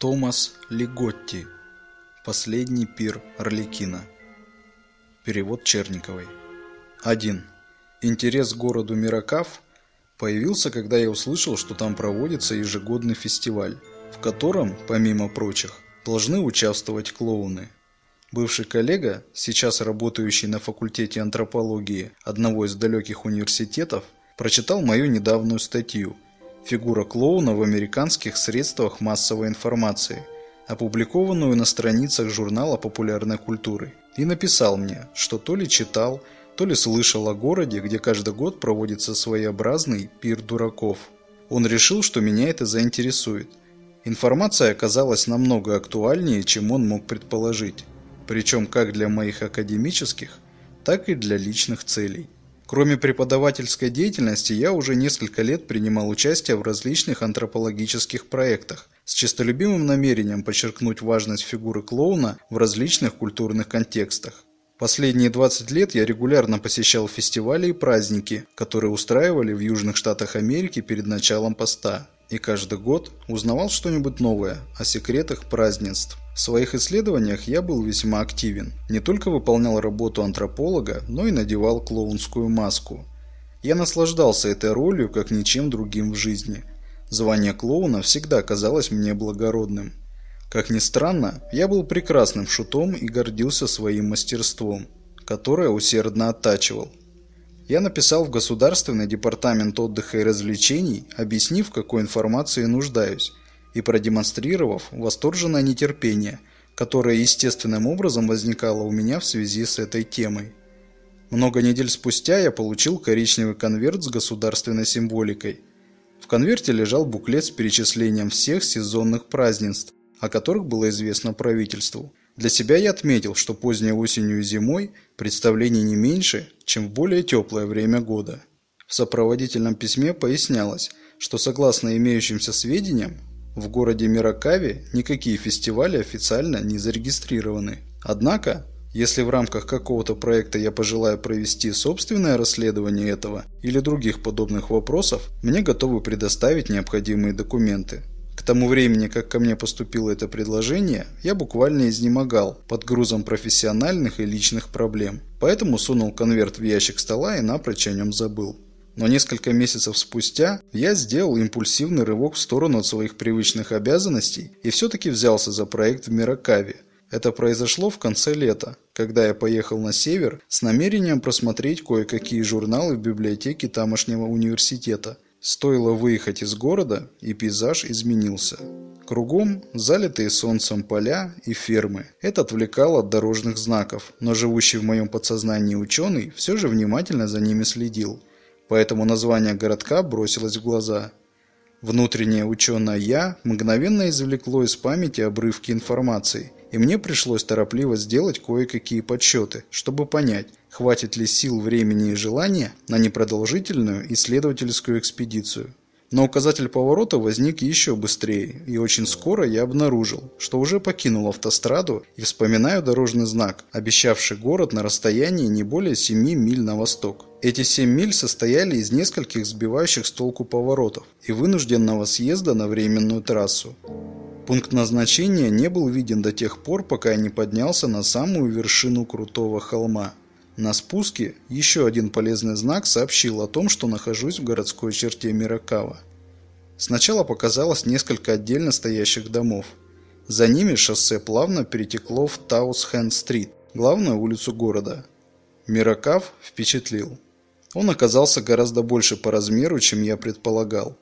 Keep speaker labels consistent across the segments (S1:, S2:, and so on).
S1: Томас Лиготти. Последний пир Орликина. Перевод Черниковой. 1. Интерес к городу Миракав появился, когда я услышал, что там проводится ежегодный фестиваль, в котором, помимо прочих, должны участвовать клоуны. Бывший коллега, сейчас работающий на факультете антропологии одного из далеких университетов, прочитал мою недавнюю статью – Фигура клоуна в американских средствах массовой информации, опубликованную на страницах журнала популярной культуры, и написал мне, что то ли читал, то ли слышал о городе, где каждый год проводится своеобразный пир дураков. Он решил, что меня это заинтересует. Информация оказалась намного актуальнее, чем он мог предположить, причем как для моих академических, так и для личных целей. Кроме преподавательской деятельности, я уже несколько лет принимал участие в различных антропологических проектах с честолюбимым намерением подчеркнуть важность фигуры клоуна в различных культурных контекстах. Последние 20 лет я регулярно посещал фестивали и праздники, которые устраивали в Южных Штатах Америки перед началом поста, и каждый год узнавал что-нибудь новое о секретах празднеств. В своих исследованиях я был весьма активен. Не только выполнял работу антрополога, но и надевал клоунскую маску. Я наслаждался этой ролью, как ничем другим в жизни. Звание клоуна всегда казалось мне благородным. Как ни странно, я был прекрасным шутом и гордился своим мастерством, которое усердно оттачивал. Я написал в Государственный департамент отдыха и развлечений, объяснив, какой информации нуждаюсь, и продемонстрировав восторженное нетерпение, которое естественным образом возникало у меня в связи с этой темой. Много недель спустя я получил коричневый конверт с государственной символикой. В конверте лежал буклет с перечислением всех сезонных празднеств, о которых было известно правительству. Для себя я отметил, что поздней осенью и зимой представлений не меньше, чем в более теплое время года. В сопроводительном письме пояснялось, что согласно имеющимся сведениям, в городе Миракави никакие фестивали официально не зарегистрированы. Однако, если в рамках какого-то проекта я пожелаю провести собственное расследование этого или других подобных вопросов, мне готовы предоставить необходимые документы. Тому времени, как ко мне поступило это предложение, я буквально изнемогал под грузом профессиональных и личных проблем. Поэтому сунул конверт в ящик стола и напрочь о нем забыл. Но несколько месяцев спустя я сделал импульсивный рывок в сторону от своих привычных обязанностей и все-таки взялся за проект в Миракаве. Это произошло в конце лета, когда я поехал на север с намерением просмотреть кое-какие журналы в библиотеке тамошнего университета. Стоило выехать из города, и пейзаж изменился. Кругом залитые солнцем поля и фермы. Это отвлекало от дорожных знаков, но живущий в моем подсознании ученый все же внимательно за ними следил поэтому название городка бросилось в глаза. Внутреннее ученое «я» мгновенно извлекло из памяти обрывки информации, и мне пришлось торопливо сделать кое-какие подсчеты, чтобы понять, хватит ли сил, времени и желания на непродолжительную исследовательскую экспедицию. Но указатель поворота возник еще быстрее, и очень скоро я обнаружил, что уже покинул автостраду и вспоминаю дорожный знак, обещавший город на расстоянии не более 7 миль на восток. Эти 7 миль состояли из нескольких сбивающих с толку поворотов и вынужденного съезда на временную трассу. Пункт назначения не был виден до тех пор, пока я не поднялся на самую вершину крутого холма. На спуске еще один полезный знак сообщил о том, что нахожусь в городской черте Миракава. Сначала показалось несколько отдельно стоящих домов. За ними шоссе плавно перетекло в Таус-Хэнд-стрит, главную улицу города. Миракав впечатлил. Он оказался гораздо больше по размеру, чем я предполагал.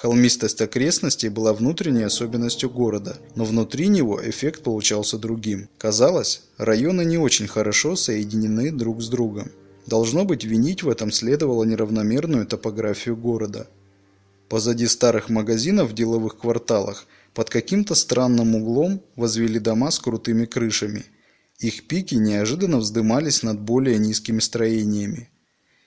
S1: Холмистость окрестностей была внутренней особенностью города, но внутри него эффект получался другим. Казалось, районы не очень хорошо соединены друг с другом. Должно быть, винить в этом следовало неравномерную топографию города. Позади старых магазинов в деловых кварталах под каким-то странным углом возвели дома с крутыми крышами. Их пики неожиданно вздымались над более низкими строениями.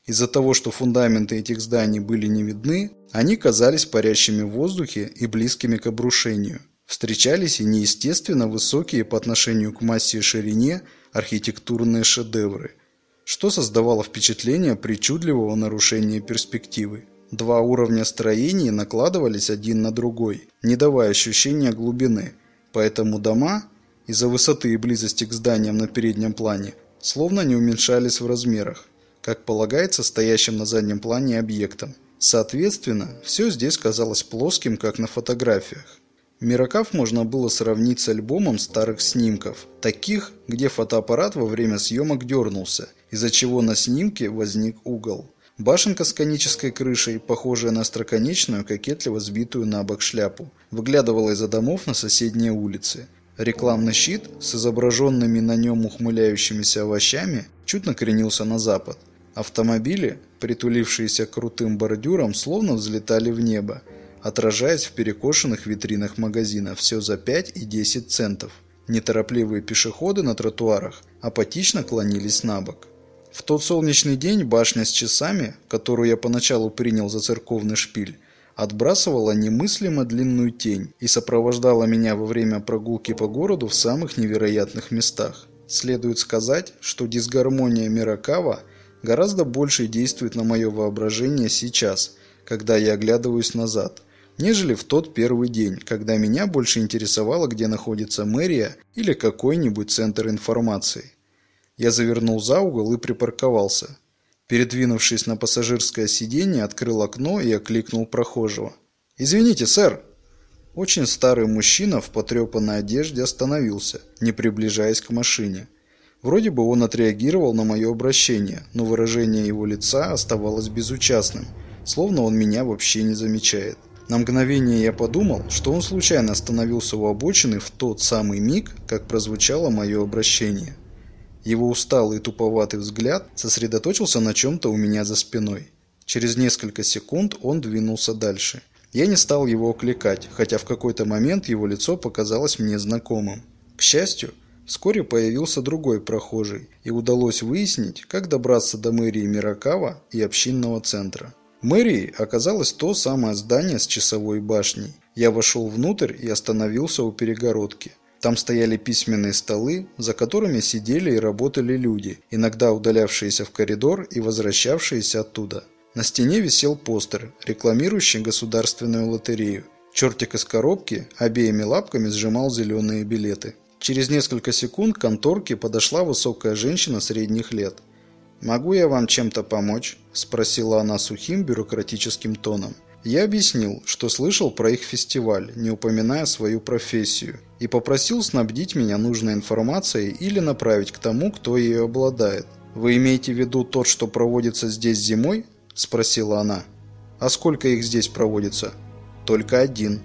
S1: Из-за того, что фундаменты этих зданий были не видны, они казались парящими в воздухе и близкими к обрушению. Встречались и неестественно высокие по отношению к массе и ширине архитектурные шедевры, что создавало впечатление причудливого нарушения перспективы. Два уровня строений накладывались один на другой, не давая ощущения глубины. Поэтому дома, из-за высоты и близости к зданиям на переднем плане, словно не уменьшались в размерах, как полагается стоящим на заднем плане объектам. Соответственно, все здесь казалось плоским, как на фотографиях. Миракав можно было сравнить с альбомом старых снимков, таких, где фотоаппарат во время съемок дернулся, из-за чего на снимке возник угол. Башенка с конической крышей, похожая на остроконечную, кокетливо сбитую на бок шляпу, выглядывала из-за домов на соседние улицы. Рекламный щит с изображенными на нем ухмыляющимися овощами чуть накренился на запад. Автомобили, притулившиеся крутым бордюрам, словно взлетали в небо, отражаясь в перекошенных витринах магазина все за 5 и 10 центов. Неторопливые пешеходы на тротуарах апатично клонились на бок. В тот солнечный день башня с часами, которую я поначалу принял за церковный шпиль, отбрасывала немыслимо длинную тень и сопровождала меня во время прогулки по городу в самых невероятных местах. Следует сказать, что дисгармония Миракава гораздо больше действует на мое воображение сейчас, когда я оглядываюсь назад, нежели в тот первый день, когда меня больше интересовало, где находится мэрия или какой-нибудь центр информации. Я завернул за угол и припарковался. Передвинувшись на пассажирское сиденье, открыл окно и окликнул прохожего. «Извините, сэр!» Очень старый мужчина в потрепанной одежде остановился, не приближаясь к машине. Вроде бы он отреагировал на мое обращение, но выражение его лица оставалось безучастным, словно он меня вообще не замечает. На мгновение я подумал, что он случайно остановился у обочины в тот самый миг, как прозвучало мое обращение. Его усталый и туповатый взгляд сосредоточился на чем-то у меня за спиной. Через несколько секунд он двинулся дальше. Я не стал его окликать, хотя в какой-то момент его лицо показалось мне знакомым. К счастью, вскоре появился другой прохожий, и удалось выяснить, как добраться до мэрии Миракава и общинного центра. Мэрией оказалось то самое здание с часовой башней. Я вошел внутрь и остановился у перегородки. Там стояли письменные столы, за которыми сидели и работали люди, иногда удалявшиеся в коридор и возвращавшиеся оттуда. На стене висел постер, рекламирующий государственную лотерею. Чертик из коробки обеими лапками сжимал зеленые билеты. Через несколько секунд к конторке подошла высокая женщина средних лет. «Могу я вам чем-то помочь?» – спросила она сухим бюрократическим тоном. Я объяснил, что слышал про их фестиваль, не упоминая свою профессию, и попросил снабдить меня нужной информацией или направить к тому, кто ее обладает. «Вы имеете в виду тот, что проводится здесь зимой?» – спросила она. «А сколько их здесь проводится?» «Только один».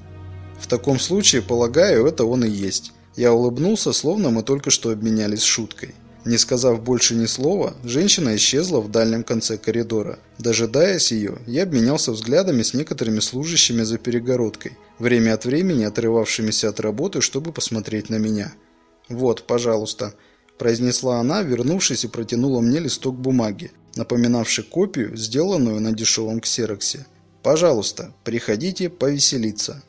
S1: «В таком случае, полагаю, это он и есть». Я улыбнулся, словно мы только что обменялись шуткой. Не сказав больше ни слова, женщина исчезла в дальнем конце коридора. Дожидаясь ее, я обменялся взглядами с некоторыми служащими за перегородкой, время от времени отрывавшимися от работы, чтобы посмотреть на меня. «Вот, пожалуйста», – произнесла она, вернувшись и протянула мне листок бумаги, напоминавший копию, сделанную на дешевом ксероксе. «Пожалуйста, приходите повеселиться».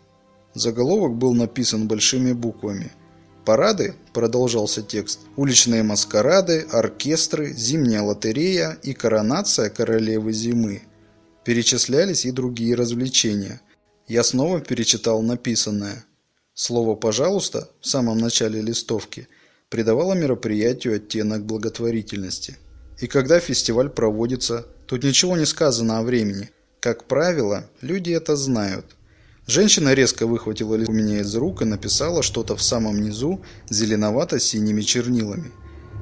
S1: Заголовок был написан большими буквами – Парады, продолжался текст, уличные маскарады, оркестры, зимняя лотерея и коронация королевы зимы. Перечислялись и другие развлечения. Я снова перечитал написанное. Слово «пожалуйста» в самом начале листовки придавало мероприятию оттенок благотворительности. И когда фестиваль проводится, тут ничего не сказано о времени. Как правило, люди это знают. Женщина резко выхватила у меня из рук и написала что-то в самом низу зеленовато-синими чернилами.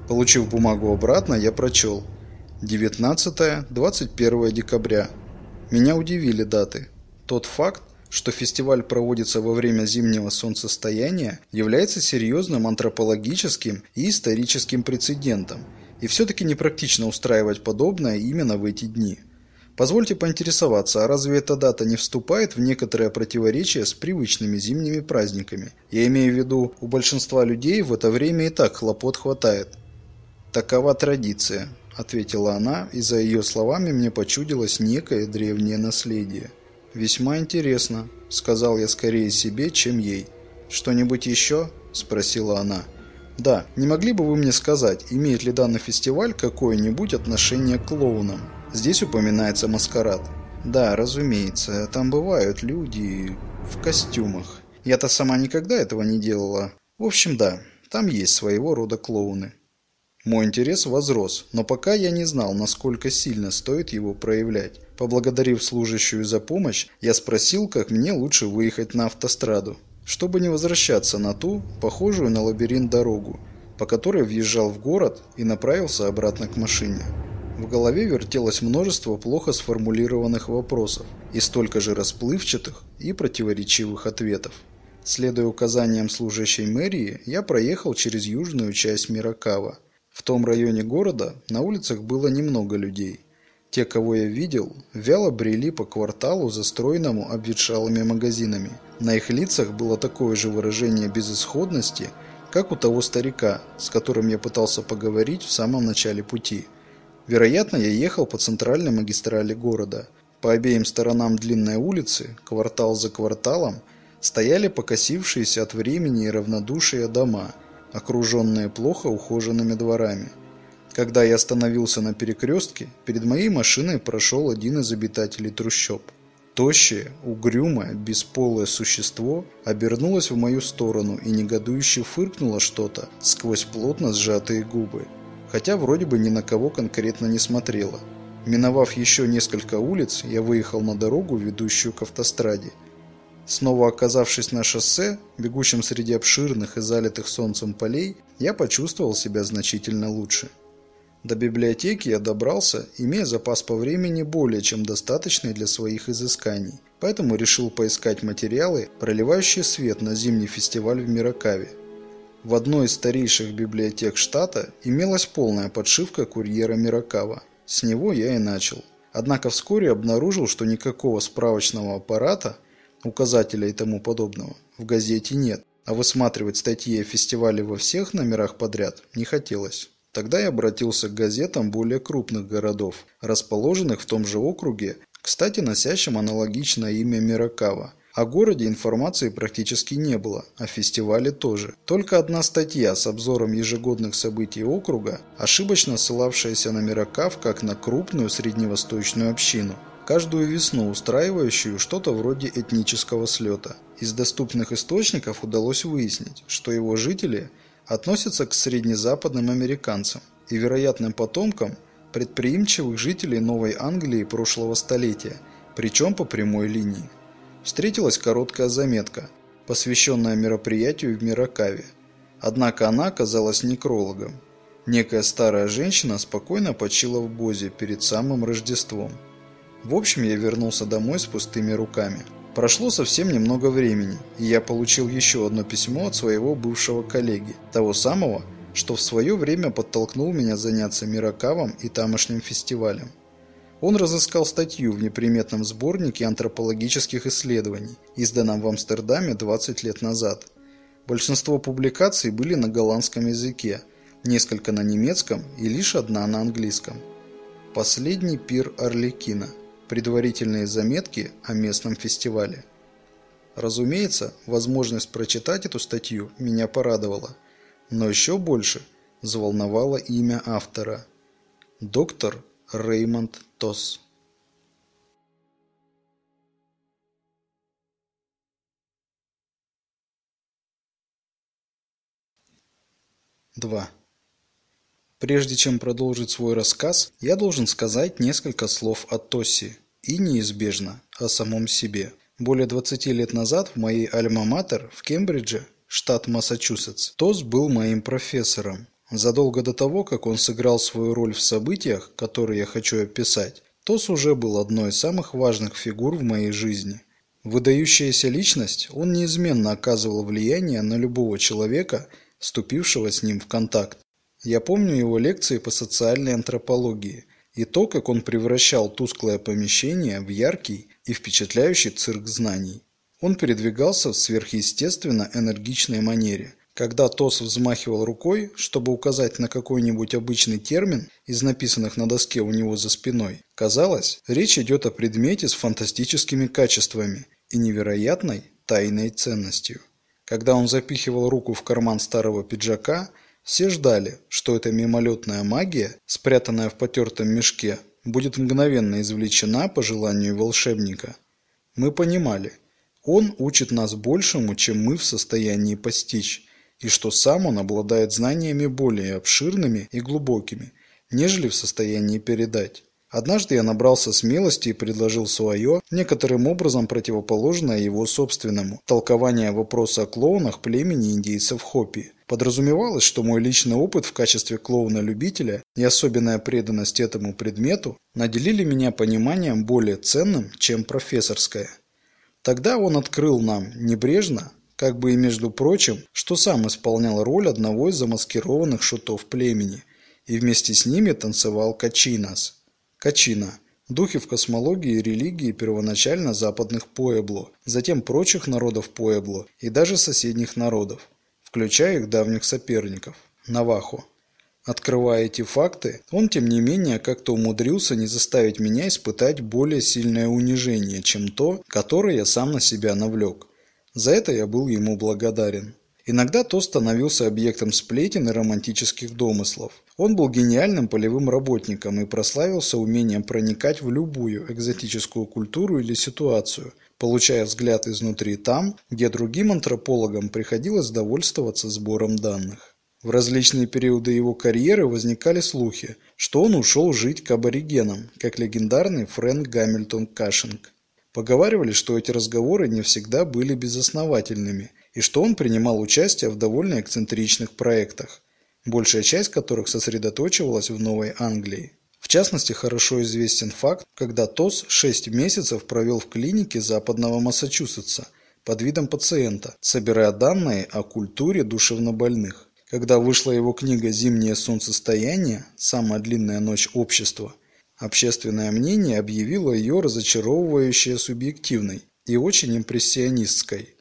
S1: Получив бумагу обратно, я прочел. 19-21 декабря. Меня удивили даты. Тот факт, что фестиваль проводится во время зимнего солнцестояния, является серьезным антропологическим и историческим прецедентом, и все-таки непрактично устраивать подобное именно в эти дни. Позвольте поинтересоваться, а разве эта дата не вступает в некоторое противоречие с привычными зимними праздниками? Я имею в виду, у большинства людей в это время и так хлопот хватает. Такова традиция, ответила она, и за ее словами мне почудилось некое древнее наследие. Весьма интересно, сказал я скорее себе, чем ей. Что-нибудь еще? спросила она. Да, не могли бы вы мне сказать, имеет ли данный фестиваль какое-нибудь отношение к клоунам? Здесь упоминается маскарад. Да, разумеется, там бывают люди в костюмах. Я-то сама никогда этого не делала. В общем, да, там есть своего рода клоуны. Мой интерес возрос, но пока я не знал, насколько сильно стоит его проявлять. Поблагодарив служащую за помощь, я спросил, как мне лучше выехать на автостраду, чтобы не возвращаться на ту, похожую на лабиринт дорогу, по которой въезжал в город и направился обратно к машине. В голове вертелось множество плохо сформулированных вопросов и столько же расплывчатых и противоречивых ответов. Следуя указаниям служащей мэрии, я проехал через южную часть Миракава. В том районе города на улицах было немного людей. Те, кого я видел, вяло брели по кварталу, застроенному обветшалыми магазинами. На их лицах было такое же выражение безысходности, как у того старика, с которым я пытался поговорить в самом начале пути. Вероятно, я ехал по центральной магистрали города. По обеим сторонам длинной улицы, квартал за кварталом, стояли покосившиеся от времени и равнодушия дома, окруженные плохо ухоженными дворами. Когда я остановился на перекрестке, перед моей машиной прошел один из обитателей трущоб. Тощее, угрюмое, бесполое существо обернулось в мою сторону и негодующе фыркнуло что-то сквозь плотно сжатые губы, хотя вроде бы ни на кого конкретно не смотрело. Миновав еще несколько улиц, я выехал на дорогу, ведущую к автостраде. Снова оказавшись на шоссе, бегущем среди обширных и залитых солнцем полей, я почувствовал себя значительно лучше. До библиотеки я добрался, имея запас по времени более чем достаточный для своих изысканий, поэтому решил поискать материалы, проливающие свет на зимний фестиваль в Миракаве. В одной из старейших библиотек штата имелась полная подшивка курьера Миракава. С него я и начал. Однако вскоре обнаружил, что никакого справочного аппарата, указателя и тому подобного в газете нет, а высматривать статьи о фестивале во всех номерах подряд не хотелось. Тогда я обратился к газетам более крупных городов, расположенных в том же округе, кстати, носящим аналогичное имя Миракава. О городе информации практически не было, о фестивале тоже. Только одна статья с обзором ежегодных событий округа, ошибочно ссылавшаяся на Миракав как на крупную средневосточную общину, каждую весну устраивающую что-то вроде этнического слета. Из доступных источников удалось выяснить, что его жители – относятся к среднезападным американцам и вероятным потомкам предприимчивых жителей Новой Англии прошлого столетия, причем по прямой линии. Встретилась короткая заметка, посвященная мероприятию в Миракаве. Однако она оказалась некрологом. Некая старая женщина спокойно почила в Бозе перед самым Рождеством. В общем, я вернулся домой с пустыми руками. Прошло совсем немного времени, и я получил еще одно письмо от своего бывшего коллеги, того самого, что в свое время подтолкнул меня заняться Миракавом и тамошним фестивалем. Он разыскал статью в неприметном сборнике антропологических исследований, изданном в Амстердаме 20 лет назад. Большинство публикаций были на голландском языке, несколько на немецком и лишь одна на английском. Последний пир Орликина – предварительные заметки о местном фестивале. Разумеется, возможность прочитать эту статью меня порадовала, но еще больше взволновало имя автора – доктор Реймонд Тосс. Два. Прежде чем продолжить свой рассказ, я должен сказать несколько слов о Тосси и неизбежно о самом себе. Более 20 лет назад в моей альма-матер в Кембридже, штат Массачусетс, Тос был моим профессором. Задолго до того, как он сыграл свою роль в событиях, которые я хочу описать, Тос уже был одной из самых важных фигур в моей жизни. Выдающаяся личность, он неизменно оказывал влияние на любого человека, вступившего с ним в контакт. Я помню его лекции по социальной антропологии и то, как он превращал тусклое помещение в яркий и впечатляющий цирк знаний. Он передвигался в сверхъестественно энергичной манере. Когда Тос взмахивал рукой, чтобы указать на какой-нибудь обычный термин из написанных на доске у него за спиной, казалось, речь идет о предмете с фантастическими качествами и невероятной тайной ценностью. Когда он запихивал руку в карман старого пиджака – все ждали, что эта мимолетная магия, спрятанная в потертом мешке, будет мгновенно извлечена по желанию волшебника. Мы понимали, Он учит нас большему, чем мы в состоянии постичь, и что сам он обладает знаниями более обширными и глубокими, нежели в состоянии передать. Однажды я набрался смелости и предложил свое, некоторым образом противоположное его собственному, толкование вопроса о клоунах племени индейцев Хопи. Подразумевалось, что мой личный опыт в качестве клоуна-любителя и особенная преданность этому предмету наделили меня пониманием более ценным, чем профессорское. Тогда он открыл нам, небрежно, как бы и между прочим, что сам исполнял роль одного из замаскированных шутов племени, и вместе с ними танцевал Качинас. Качина – духи в космологии и религии первоначально западных Пуэбло, затем прочих народов Пуэбло и даже соседних народов, включая их давних соперников – Навахо. Открывая эти факты, он, тем не менее, как-то умудрился не заставить меня испытать более сильное унижение, чем то, которое я сам на себя навлек. За это я был ему благодарен. Иногда то становился объектом сплетен и романтических домыслов. Он был гениальным полевым работником и прославился умением проникать в любую экзотическую культуру или ситуацию, получая взгляд изнутри там, где другим антропологам приходилось довольствоваться сбором данных. В различные периоды его карьеры возникали слухи, что он ушел жить к аборигенам, как легендарный Фрэнк Гамильтон Кашинг. Поговаривали, что эти разговоры не всегда были безосновательными, и что он принимал участие в довольно эксцентричных проектах, большая часть которых сосредоточивалась в Новой Англии. В частности, хорошо известен факт, когда ТОС 6 месяцев провел в клинике западного Массачусетса под видом пациента, собирая данные о культуре душевнобольных. Когда вышла его книга «Зимнее солнцестояние. Самая длинная ночь общества», общественное мнение объявило ее разочаровывающе субъективной и очень импрессионистской.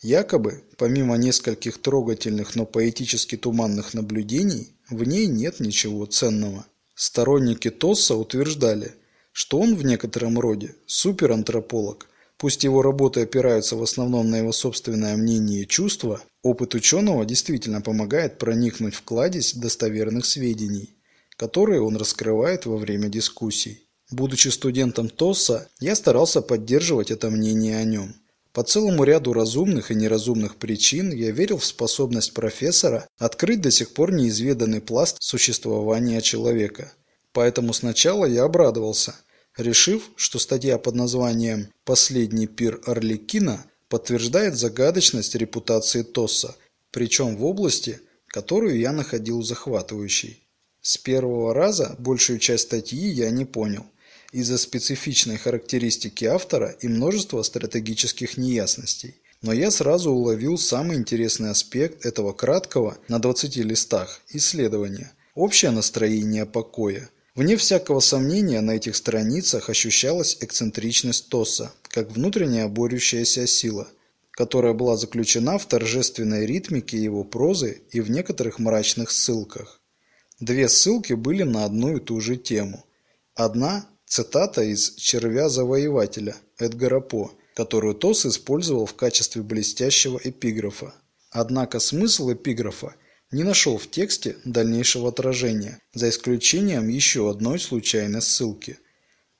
S1: Якобы, помимо нескольких трогательных, но поэтически туманных наблюдений, в ней нет ничего ценного. Сторонники Тосса утверждали, что он в некотором роде суперантрополог. Пусть его работы опираются в основном на его собственное мнение и чувства, опыт ученого действительно помогает проникнуть в кладезь достоверных сведений, которые он раскрывает во время дискуссий. Будучи студентом Тосса, я старался поддерживать это мнение о нем. По целому ряду разумных и неразумных причин я верил в способность профессора открыть до сих пор неизведанный пласт существования человека. Поэтому сначала я обрадовался, решив, что статья под названием «Последний пир Орликина» подтверждает загадочность репутации Тосса, причем в области, которую я находил захватывающей. С первого раза большую часть статьи я не понял из-за специфичной характеристики автора и множества стратегических неясностей. Но я сразу уловил самый интересный аспект этого краткого, на 20 листах, исследования – общее настроение покоя. Вне всякого сомнения на этих страницах ощущалась эксцентричность Тоса, как внутренняя борющаяся сила, которая была заключена в торжественной ритмике его прозы и в некоторых мрачных ссылках. Две ссылки были на одну и ту же тему. Одна Цитата из «Червя-завоевателя» Эдгара По, которую Тос использовал в качестве блестящего эпиграфа. Однако смысл эпиграфа не нашел в тексте дальнейшего отражения, за исключением еще одной случайной ссылки.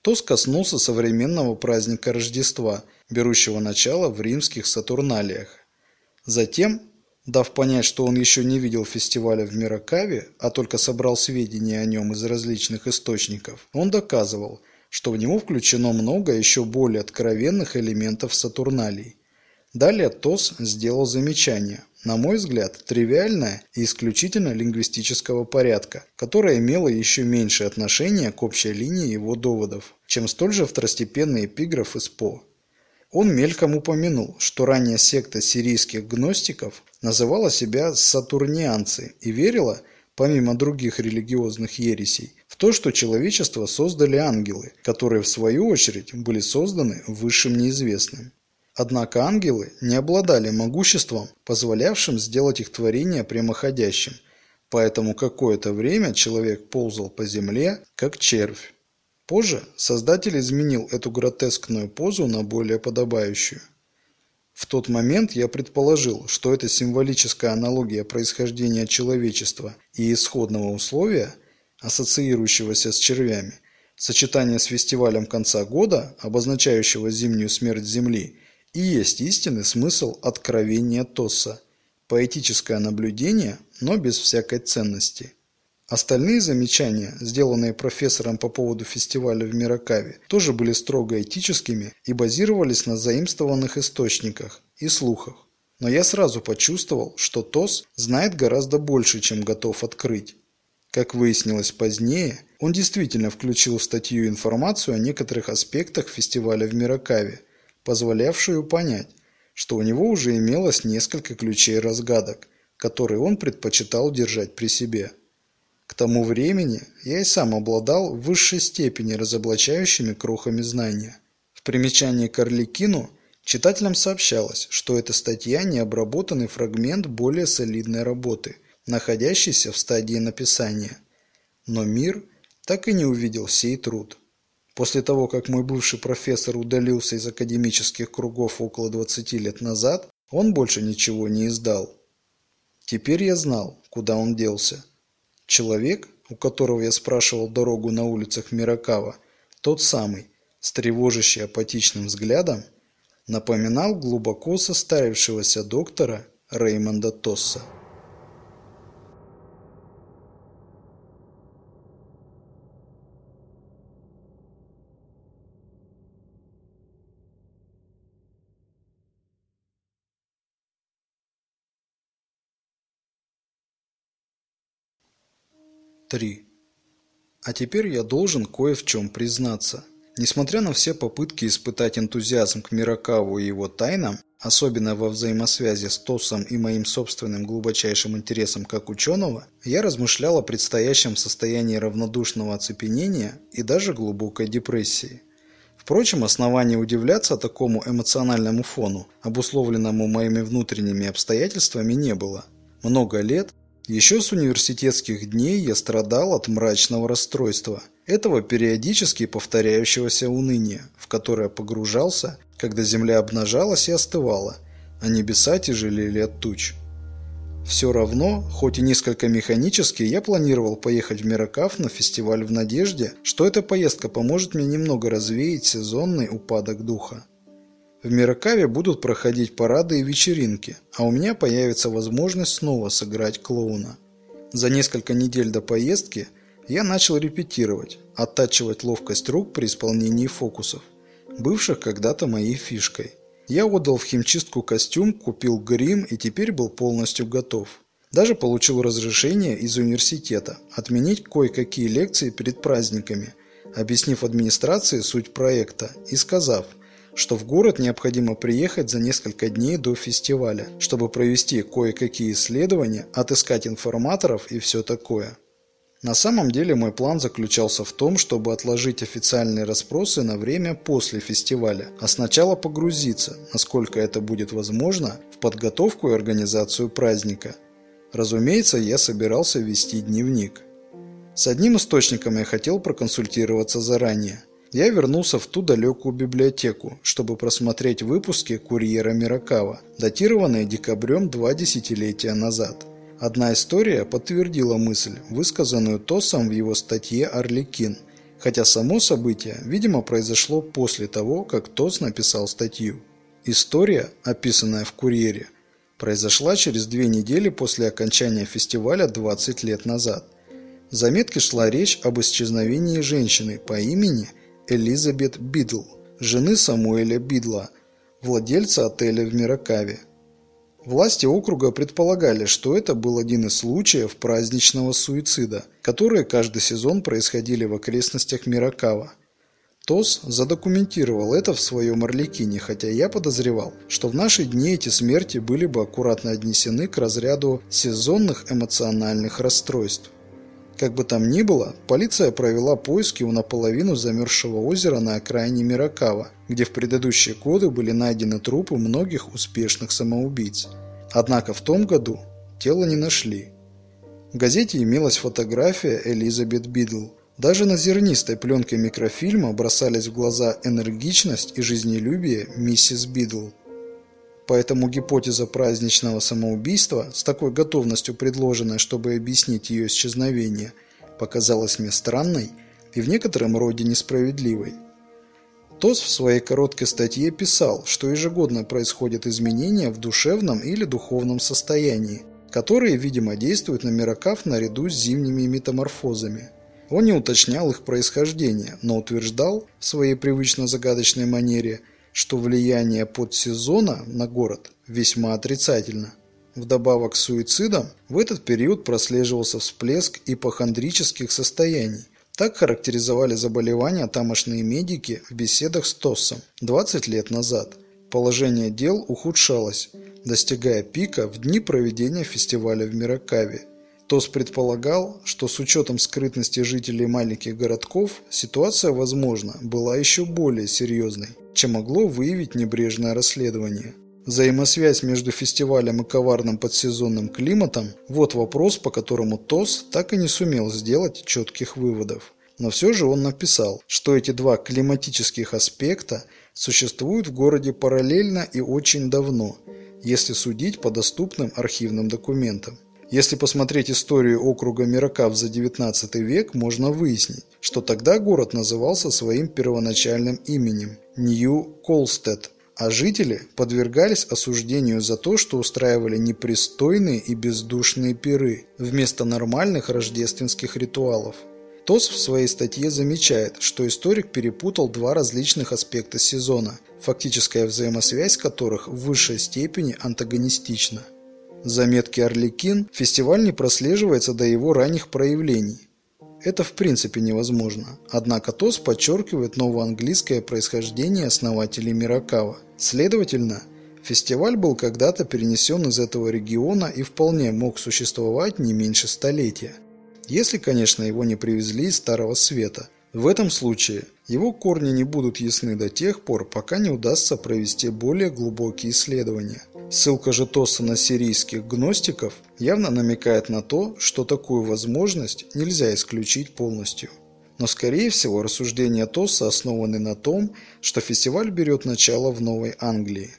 S1: Тос коснулся современного праздника Рождества, берущего начало в римских Сатурналиях. Затем Дав понять, что он еще не видел фестиваля в Миракаве, а только собрал сведения о нем из различных источников, он доказывал, что в него включено много еще более откровенных элементов Сатурналей. Далее ТОС сделал замечание, на мой взгляд, тривиальное и исключительно лингвистического порядка, которое имело еще меньшее отношение к общей линии его доводов, чем столь же второстепенный эпиграф из По. Он мельком упомянул, что ранняя секта сирийских гностиков называла себя сатурнианцы и верила, помимо других религиозных ересей, в то, что человечество создали ангелы, которые в свою очередь были созданы высшим неизвестным. Однако ангелы не обладали могуществом, позволявшим сделать их творение прямоходящим, поэтому какое-то время человек ползал по земле, как червь. Позже создатель изменил эту гротескную позу на более подобающую. В тот момент я предположил, что эта символическая аналогия происхождения человечества и исходного условия, ассоциирующегося с червями, сочетание с фестивалем конца года, обозначающего зимнюю смерть Земли, и есть истинный смысл откровения Тосса. Поэтическое наблюдение, но без всякой ценности. Остальные замечания, сделанные профессором по поводу фестиваля в Миракаве, тоже были строго этическими и базировались на заимствованных источниках и слухах. Но я сразу почувствовал, что ТОС знает гораздо больше, чем готов открыть. Как выяснилось позднее, он действительно включил в статью информацию о некоторых аспектах фестиваля в Миракаве, позволявшую понять, что у него уже имелось несколько ключей разгадок, которые он предпочитал держать при себе. К тому времени я и сам обладал в высшей степени разоблачающими крохами знания. В примечании к Орликину читателям сообщалось, что эта статья – необработанный фрагмент более солидной работы, находящейся в стадии написания. Но мир так и не увидел сей труд. После того, как мой бывший профессор удалился из академических кругов около 20 лет назад, он больше ничего не издал. Теперь я знал, куда он делся. Человек, у которого я спрашивал дорогу на улицах Миракава, тот самый, с тревожащим апатичным взглядом, напоминал глубоко состарившегося доктора Реймонда Тосса. 3. А теперь я должен кое в чем признаться. Несмотря на все попытки испытать энтузиазм к Миракаву и его тайнам, особенно во взаимосвязи с Тосом и моим собственным глубочайшим интересом как ученого, я размышлял о предстоящем состоянии равнодушного оцепенения и даже глубокой депрессии. Впрочем, основания удивляться такому эмоциональному фону, обусловленному моими внутренними обстоятельствами, не было. Много лет еще с университетских дней я страдал от мрачного расстройства, этого периодически повторяющегося уныния, в которое погружался, когда земля обнажалась и остывала, а небеса тяжелели от туч. Все равно, хоть и несколько механически, я планировал поехать в Миракав на фестиваль в надежде, что эта поездка поможет мне немного развеять сезонный упадок духа. В Миракаве будут проходить парады и вечеринки, а у меня появится возможность снова сыграть клоуна. За несколько недель до поездки я начал репетировать, оттачивать ловкость рук при исполнении фокусов, бывших когда-то моей фишкой. Я отдал в химчистку костюм, купил грим и теперь был полностью готов. Даже получил разрешение из университета отменить кое-какие лекции перед праздниками, объяснив администрации суть проекта и сказав – что в город необходимо приехать за несколько дней до фестиваля, чтобы провести кое-какие исследования, отыскать информаторов и все такое. На самом деле мой план заключался в том, чтобы отложить официальные расспросы на время после фестиваля, а сначала погрузиться, насколько это будет возможно, в подготовку и организацию праздника. Разумеется, я собирался вести дневник. С одним источником я хотел проконсультироваться заранее – я вернулся в ту далекую библиотеку, чтобы просмотреть выпуски «Курьера Миракава», датированные декабрем два десятилетия назад. Одна история подтвердила мысль, высказанную Тосом в его статье «Орликин», хотя само событие, видимо, произошло после того, как Тос написал статью. История, описанная в «Курьере», произошла через две недели после окончания фестиваля 20 лет назад. В заметке шла речь об исчезновении женщины по имени – Элизабет Бидл, жены Самуэля Бидла, владельца отеля в Миракаве. Власти округа предполагали, что это был один из случаев праздничного суицида, которые каждый сезон происходили в окрестностях Миракава. ТОС задокументировал это в своем Орликине, хотя я подозревал, что в наши дни эти смерти были бы аккуратно отнесены к разряду сезонных эмоциональных расстройств. Как бы там ни было, полиция провела поиски у наполовину замерзшего озера на окраине Миракава, где в предыдущие годы были найдены трупы многих успешных самоубийц. Однако в том году тело не нашли. В газете имелась фотография Элизабет Бидл. Даже на зернистой пленке микрофильма бросались в глаза энергичность и жизнелюбие миссис Бидл. Поэтому гипотеза праздничного самоубийства, с такой готовностью предложенная, чтобы объяснить ее исчезновение, показалась мне странной и в некотором роде несправедливой. ТОС в своей короткой статье писал, что ежегодно происходят изменения в душевном или духовном состоянии, которые, видимо, действуют на Миракав наряду с зимними метаморфозами. Он не уточнял их происхождение, но утверждал в своей привычно загадочной манере, что влияние подсезона на город весьма отрицательно. Вдобавок к суицидам в этот период прослеживался всплеск ипохондрических состояний, так характеризовали заболевания тамошние медики в беседах с Тоссом 20 лет назад. Положение дел ухудшалось, достигая пика в дни проведения фестиваля в Миракаве. Тос предполагал, что с учетом скрытности жителей маленьких городков ситуация, возможно, была еще более серьезной, чем могло выявить небрежное расследование. Взаимосвязь между фестивалем и коварным подсезонным климатом – вот вопрос, по которому ТОС так и не сумел сделать четких выводов. Но все же он написал, что эти два климатических аспекта существуют в городе параллельно и очень давно, если судить по доступным архивным документам. Если посмотреть историю округа Миракав за XIX век, можно выяснить, что тогда город назывался своим первоначальным именем – Нью-Колстед, а жители подвергались осуждению за то, что устраивали непристойные и бездушные пиры вместо нормальных рождественских ритуалов. ТОС в своей статье замечает, что историк перепутал два различных аспекта сезона, фактическая взаимосвязь которых в высшей степени антагонистична. Заметки Орликин фестиваль не прослеживается до его ранних проявлений. Это в принципе невозможно. Однако ТОС подчеркивает новоанглийское происхождение основателей Миракава. Следовательно, фестиваль был когда-то перенесен из этого региона и вполне мог существовать не меньше столетия. Если, конечно, его не привезли из Старого Света. В этом случае его корни не будут ясны до тех пор, пока не удастся провести более глубокие исследования. Ссылка же Тоса на сирийских гностиков явно намекает на то, что такую возможность нельзя исключить полностью. Но скорее всего рассуждения Тоса основаны на том, что фестиваль берет начало в Новой Англии.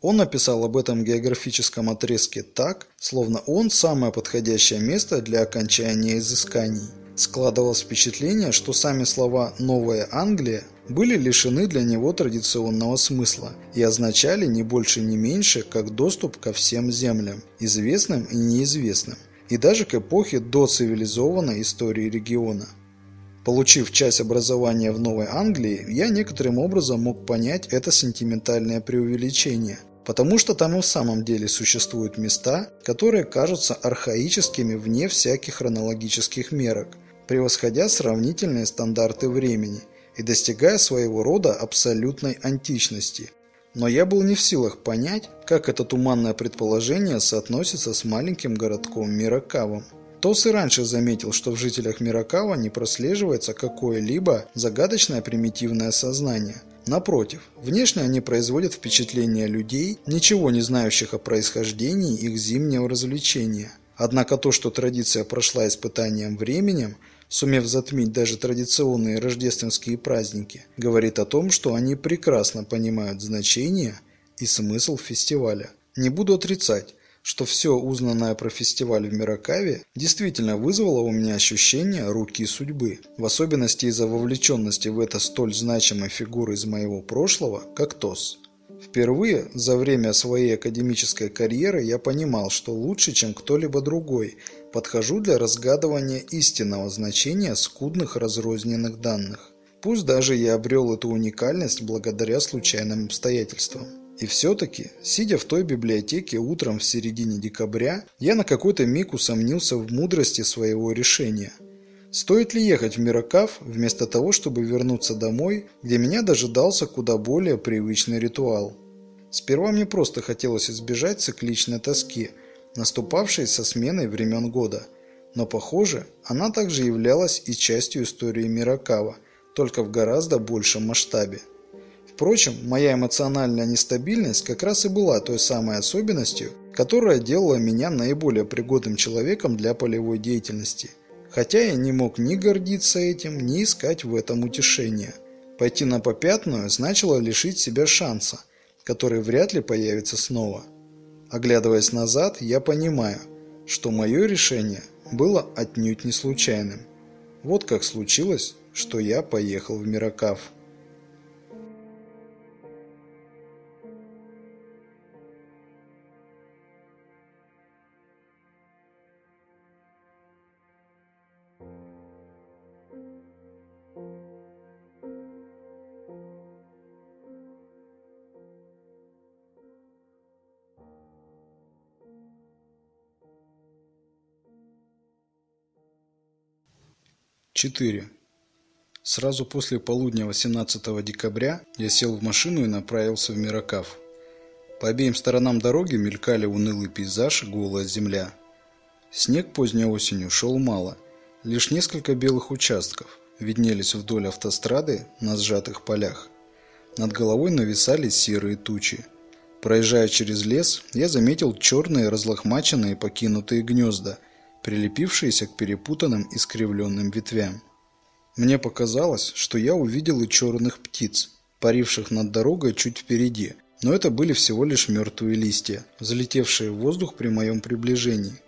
S1: Он написал об этом географическом отрезке так, словно он самое подходящее место для окончания изысканий. Складывалось впечатление, что сами слова «Новая Англия» были лишены для него традиционного смысла и означали не больше не меньше, как доступ ко всем землям, известным и неизвестным, и даже к эпохе до цивилизованной истории региона. Получив часть образования в Новой Англии, я некоторым образом мог понять это сентиментальное преувеличение, потому что там и в самом деле существуют места, которые кажутся архаическими вне всяких хронологических мерок, превосходя сравнительные стандарты времени и достигая своего рода абсолютной античности. Но я был не в силах понять, как это туманное предположение соотносится с маленьким городком Миракавом. Тос и раньше заметил, что в жителях Миракава не прослеживается какое-либо загадочное примитивное сознание. Напротив, внешне они производят впечатление людей, ничего не знающих о происхождении их зимнего развлечения. Однако то, что традиция прошла испытанием временем, сумев затмить даже традиционные рождественские праздники, говорит о том, что они прекрасно понимают значение и смысл фестиваля. Не буду отрицать, что все узнанное про фестиваль в Миракаве действительно вызвало у меня ощущение руки судьбы, в особенности из-за вовлеченности в это столь значимой фигуры из моего прошлого, как ТОС. Впервые за время своей академической карьеры я понимал, что лучше, чем кто-либо другой, подхожу для разгадывания истинного значения скудных разрозненных данных. Пусть даже я обрел эту уникальность благодаря случайным обстоятельствам. И все-таки, сидя в той библиотеке утром в середине декабря, я на какой-то миг усомнился в мудрости своего решения. Стоит ли ехать в Миракав, вместо того, чтобы вернуться домой, где меня дожидался куда более привычный ритуал? Сперва мне просто хотелось избежать цикличной тоски – наступавшей со сменой времен года. Но, похоже, она также являлась и частью истории Миракава, только в гораздо большем масштабе. Впрочем, моя эмоциональная нестабильность как раз и была той самой особенностью, которая делала меня наиболее пригодным человеком для полевой деятельности. Хотя я не мог ни гордиться этим, ни искать в этом утешения. Пойти на попятную значило лишить себя шанса, который вряд ли появится снова. Оглядываясь назад, я понимаю, что мое решение было отнюдь не случайным. Вот как случилось, что я поехал в Миракав. 4. Сразу после полудня 18 декабря я сел в машину и направился в Миракав. По обеим сторонам дороги мелькали унылый пейзаж и голая земля. Снег поздней осенью шел мало, лишь несколько белых участков виднелись вдоль автострады на сжатых полях. Над головой нависали серые тучи. Проезжая через лес, я заметил черные разлохмаченные покинутые гнезда, прилепившиеся к перепутанным искривленным ветвям. Мне показалось, что я увидел и черных птиц, паривших над дорогой чуть впереди, но это были всего лишь мертвые листья, взлетевшие в воздух при моем приближении.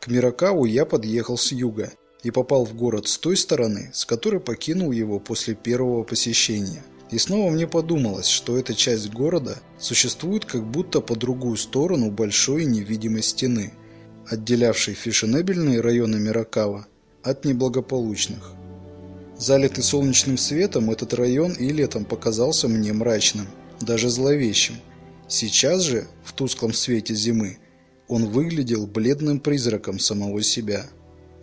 S1: К Миракаву я подъехал с юга и попал в город с той стороны, с которой покинул его после первого посещения – и снова мне подумалось, что эта часть города существует как будто по другую сторону большой невидимой стены, отделявшей фешенебельные районы Миракава от неблагополучных. Залитый солнечным светом, этот район и летом показался мне мрачным, даже зловещим. Сейчас же, в тусклом свете зимы, он выглядел бледным призраком самого себя.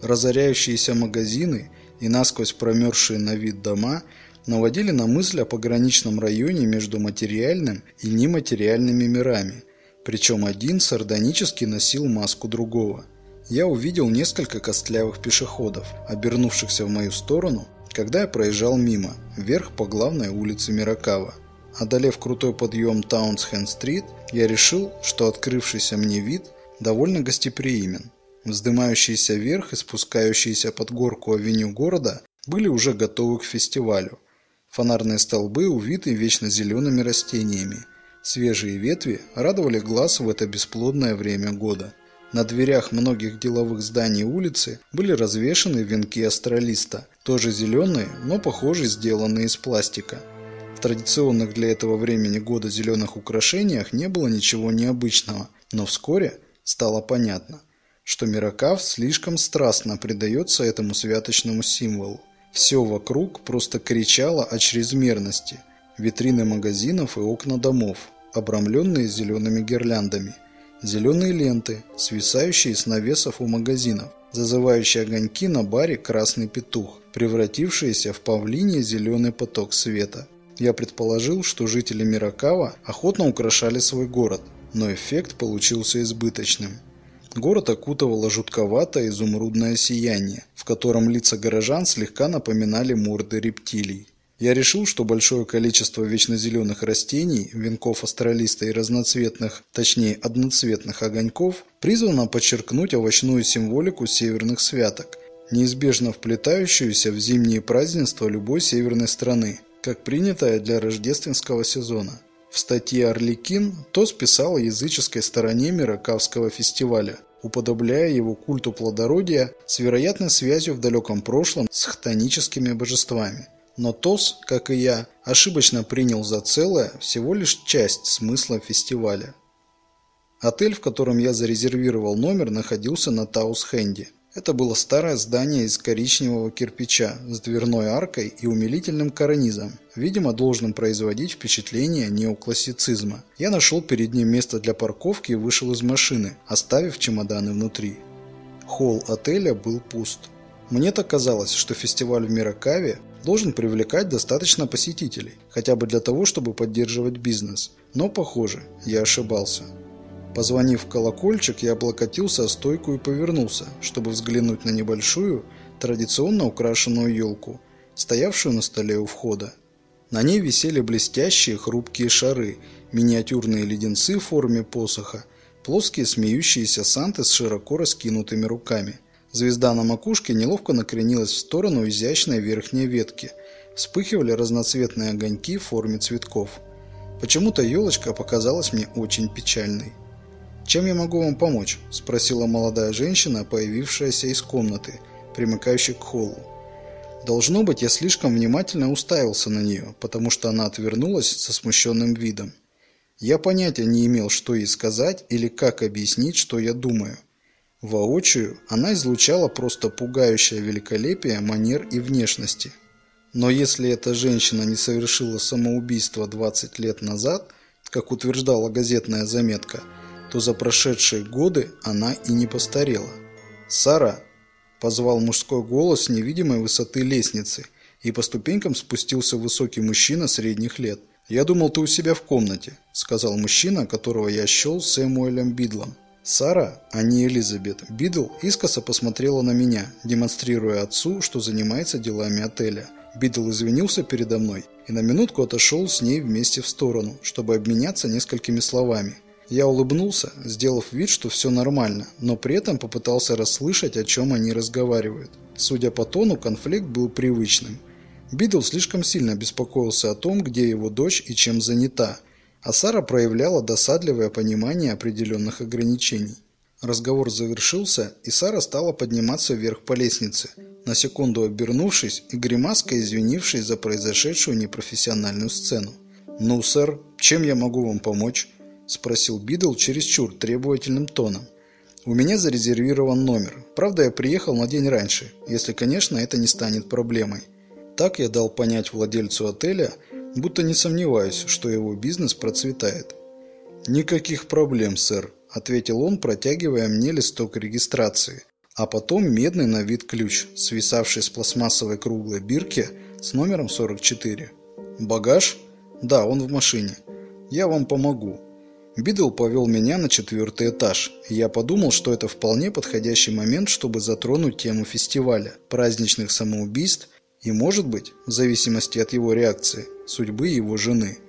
S1: Разоряющиеся магазины и насквозь промерзшие на вид дома – наводили на мысль о пограничном районе между материальным и нематериальными мирами, причем один сардонически носил маску другого. Я увидел несколько костлявых пешеходов, обернувшихся в мою сторону, когда я проезжал мимо, вверх по главной улице Миракава. Одолев крутой подъем Таунсхенд-стрит, я решил, что открывшийся мне вид довольно гостеприимен. Вздымающиеся вверх и спускающиеся под горку авеню города были уже готовы к фестивалю. Фонарные столбы увиты вечно зелеными растениями. Свежие ветви радовали глаз в это бесплодное время года. На дверях многих деловых зданий улицы были развешаны венки астралиста, тоже зеленые, но похоже сделанные из пластика. В традиционных для этого времени года зеленых украшениях не было ничего необычного, но вскоре стало понятно, что Миракав слишком страстно предается этому святочному символу. Все вокруг просто кричало о чрезмерности. Витрины магазинов и окна домов, обрамленные зелеными гирляндами. Зеленые ленты, свисающие с навесов у магазинов. Зазывающие огоньки на баре «Красный петух», превратившиеся в павлиний зеленый поток света. Я предположил, что жители Миракава охотно украшали свой город, но эффект получился избыточным. Город окутывало жутковатое изумрудное сияние, в котором лица горожан слегка напоминали морды рептилий. Я решил, что большое количество вечно зеленых растений, венков астралиста и разноцветных, точнее одноцветных огоньков, призвано подчеркнуть овощную символику северных святок, неизбежно вплетающуюся в зимние празднества любой северной страны, как принятое для рождественского сезона. В статье «Орликин» Тос писал о языческой стороне Миракавского фестиваля, уподобляя его культу плодородия с вероятной связью в далеком прошлом с хтоническими божествами. Но Тос, как и я, ошибочно принял за целое всего лишь часть смысла фестиваля. Отель, в котором я зарезервировал номер, находился на Таус-Хенде. Это было старое здание из коричневого кирпича с дверной аркой и умилительным карнизом, видимо, должным производить впечатление неоклассицизма. Я нашел перед ним место для парковки и вышел из машины, оставив чемоданы внутри. Холл отеля был пуст. Мне так казалось, что фестиваль в Миракаве должен привлекать достаточно посетителей, хотя бы для того, чтобы поддерживать бизнес. Но, похоже, я ошибался. Позвонив в колокольчик, я облокотился о стойку и повернулся, чтобы взглянуть на небольшую, традиционно украшенную елку, стоявшую на столе у входа. На ней висели блестящие хрупкие шары, миниатюрные леденцы в форме посоха, плоские смеющиеся санты с широко раскинутыми руками. Звезда на макушке неловко накренилась в сторону изящной верхней ветки. Вспыхивали разноцветные огоньки в форме цветков. Почему-то елочка показалась мне очень печальной. «Чем я могу вам помочь?» – спросила молодая женщина, появившаяся из комнаты, примыкающей к холлу. Должно быть, я слишком внимательно уставился на нее, потому что она отвернулась со смущенным видом. Я понятия не имел, что ей сказать или как объяснить, что я думаю. Воочию она излучала просто пугающее великолепие манер и внешности. Но если эта женщина не совершила самоубийство 20 лет назад, как утверждала газетная заметка – то за прошедшие годы она и не постарела. «Сара!» – Позвал мужской голос с невидимой высоты лестницы, и по ступенькам спустился высокий мужчина средних лет. «Я думал, ты у себя в комнате», – сказал мужчина, которого я счел Сэмуэлем Бидлом. Сара, а не Элизабет, Бидл искоса посмотрела на меня, демонстрируя отцу, что занимается делами отеля. Бидл извинился передо мной и на минутку отошел с ней вместе в сторону, чтобы обменяться несколькими словами. Я улыбнулся, сделав вид, что все нормально, но при этом попытался расслышать, о чем они разговаривают. Судя по тону, конфликт был привычным. Бидл слишком сильно беспокоился о том, где его дочь и чем занята, а Сара проявляла досадливое понимание определенных ограничений. Разговор завершился, и Сара стала подниматься вверх по лестнице, на секунду обернувшись и гримаской извинившись за произошедшую непрофессиональную сцену. «Ну, сэр, чем я могу вам помочь?» – спросил Бидл чересчур требовательным тоном. «У меня зарезервирован номер. Правда, я приехал на день раньше, если, конечно, это не станет проблемой». Так я дал понять владельцу отеля, будто не сомневаюсь, что его бизнес процветает. «Никаких проблем, сэр», – ответил он, протягивая мне листок регистрации, а потом медный на вид ключ, свисавший с пластмассовой круглой бирки с номером 44. «Багаж?» «Да, он в машине. Я вам помогу. Бидл повел меня на четвертый этаж, и я подумал, что это вполне подходящий момент, чтобы затронуть тему фестиваля, праздничных самоубийств и, может быть, в зависимости от его реакции, судьбы его жены.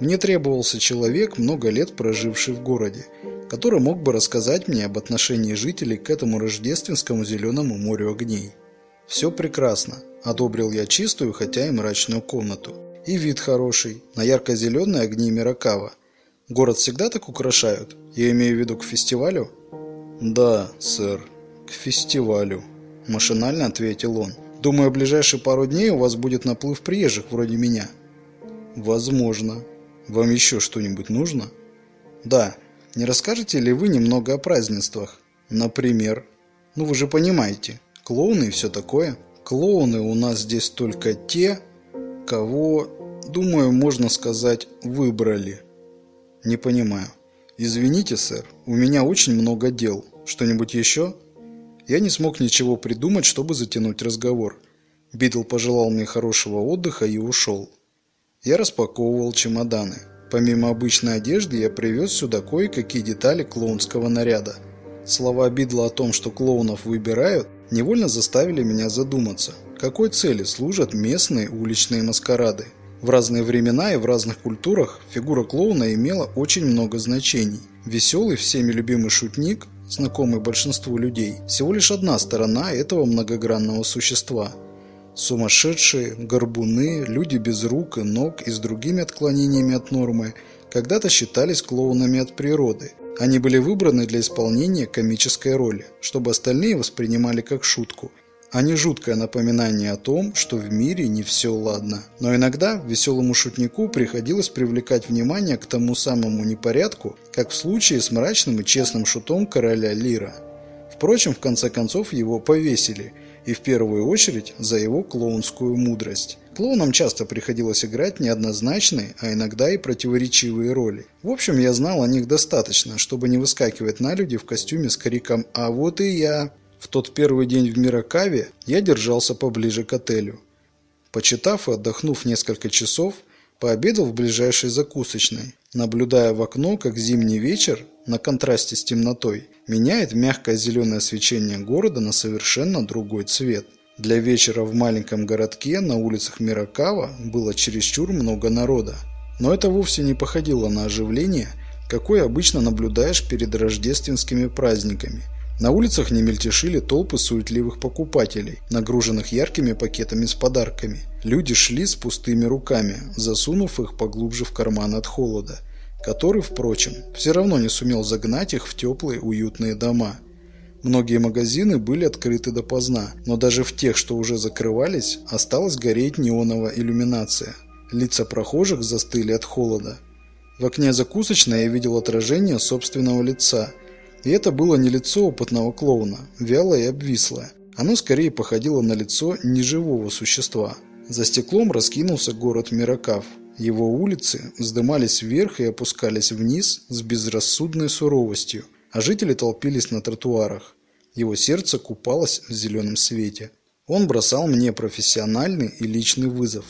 S1: Мне требовался человек, много лет проживший в городе, который мог бы рассказать мне об отношении жителей к этому рождественскому зеленому морю огней. «Все прекрасно», – одобрил я чистую, хотя и мрачную комнату. «И вид хороший, на ярко-зеленые огни Миракава – Город всегда так украшают? Я имею в виду к фестивалю? Да, сэр, к фестивалю, машинально ответил он. Думаю, в ближайшие пару дней у вас будет наплыв приезжих вроде меня. Возможно. Вам еще что-нибудь нужно? Да. Не расскажете ли вы немного о празднествах? Например? Ну вы же понимаете, клоуны и все такое. Клоуны у нас здесь только те, кого, думаю, можно сказать, выбрали. «Не понимаю». «Извините, сэр, у меня очень много дел. Что-нибудь еще?» Я не смог ничего придумать, чтобы затянуть разговор. Бидл пожелал мне хорошего отдыха и ушел. Я распаковывал чемоданы. Помимо обычной одежды я привез сюда кое-какие детали клоунского наряда. Слова Бидла о том, что клоунов выбирают, невольно заставили меня задуматься, какой цели служат местные уличные маскарады. В разные времена и в разных культурах фигура клоуна имела очень много значений. Веселый, всеми любимый шутник, знакомый большинству людей, всего лишь одна сторона этого многогранного существа. Сумасшедшие, горбуны, люди без рук и ног и с другими отклонениями от нормы когда-то считались клоунами от природы. Они были выбраны для исполнения комической роли, чтобы остальные воспринимали как шутку – а не жуткое напоминание о том, что в мире не все ладно. Но иногда веселому шутнику приходилось привлекать внимание к тому самому непорядку, как в случае с мрачным и честным шутом короля Лира. Впрочем, в конце концов его повесили, и в первую очередь за его клоунскую мудрость. Клоунам часто приходилось играть неоднозначные, а иногда и противоречивые роли. В общем, я знал о них достаточно, чтобы не выскакивать на люди в костюме с криком «А вот и я!» В тот первый день в Миракаве я держался поближе к отелю. Почитав и отдохнув несколько часов, пообедал в ближайшей закусочной, наблюдая в окно, как зимний вечер, на контрасте с темнотой, меняет мягкое зеленое свечение города на совершенно другой цвет. Для вечера в маленьком городке на улицах Миракава было чересчур много народа. Но это вовсе не походило на оживление, какое обычно наблюдаешь перед рождественскими праздниками – на улицах не мельтешили толпы суетливых покупателей, нагруженных яркими пакетами с подарками. Люди шли с пустыми руками, засунув их поглубже в карман от холода, который, впрочем, все равно не сумел загнать их в теплые уютные дома. Многие магазины были открыты допоздна, но даже в тех, что уже закрывались, осталась гореть неоновая иллюминация. Лица прохожих застыли от холода. В окне закусочной я видел отражение собственного лица – и это было не лицо опытного клоуна, вялое и обвислое. Оно скорее походило на лицо неживого существа. За стеклом раскинулся город Миракав. Его улицы вздымались вверх и опускались вниз с безрассудной суровостью, а жители толпились на тротуарах. Его сердце купалось в зеленом свете. Он бросал мне профессиональный и личный вызов,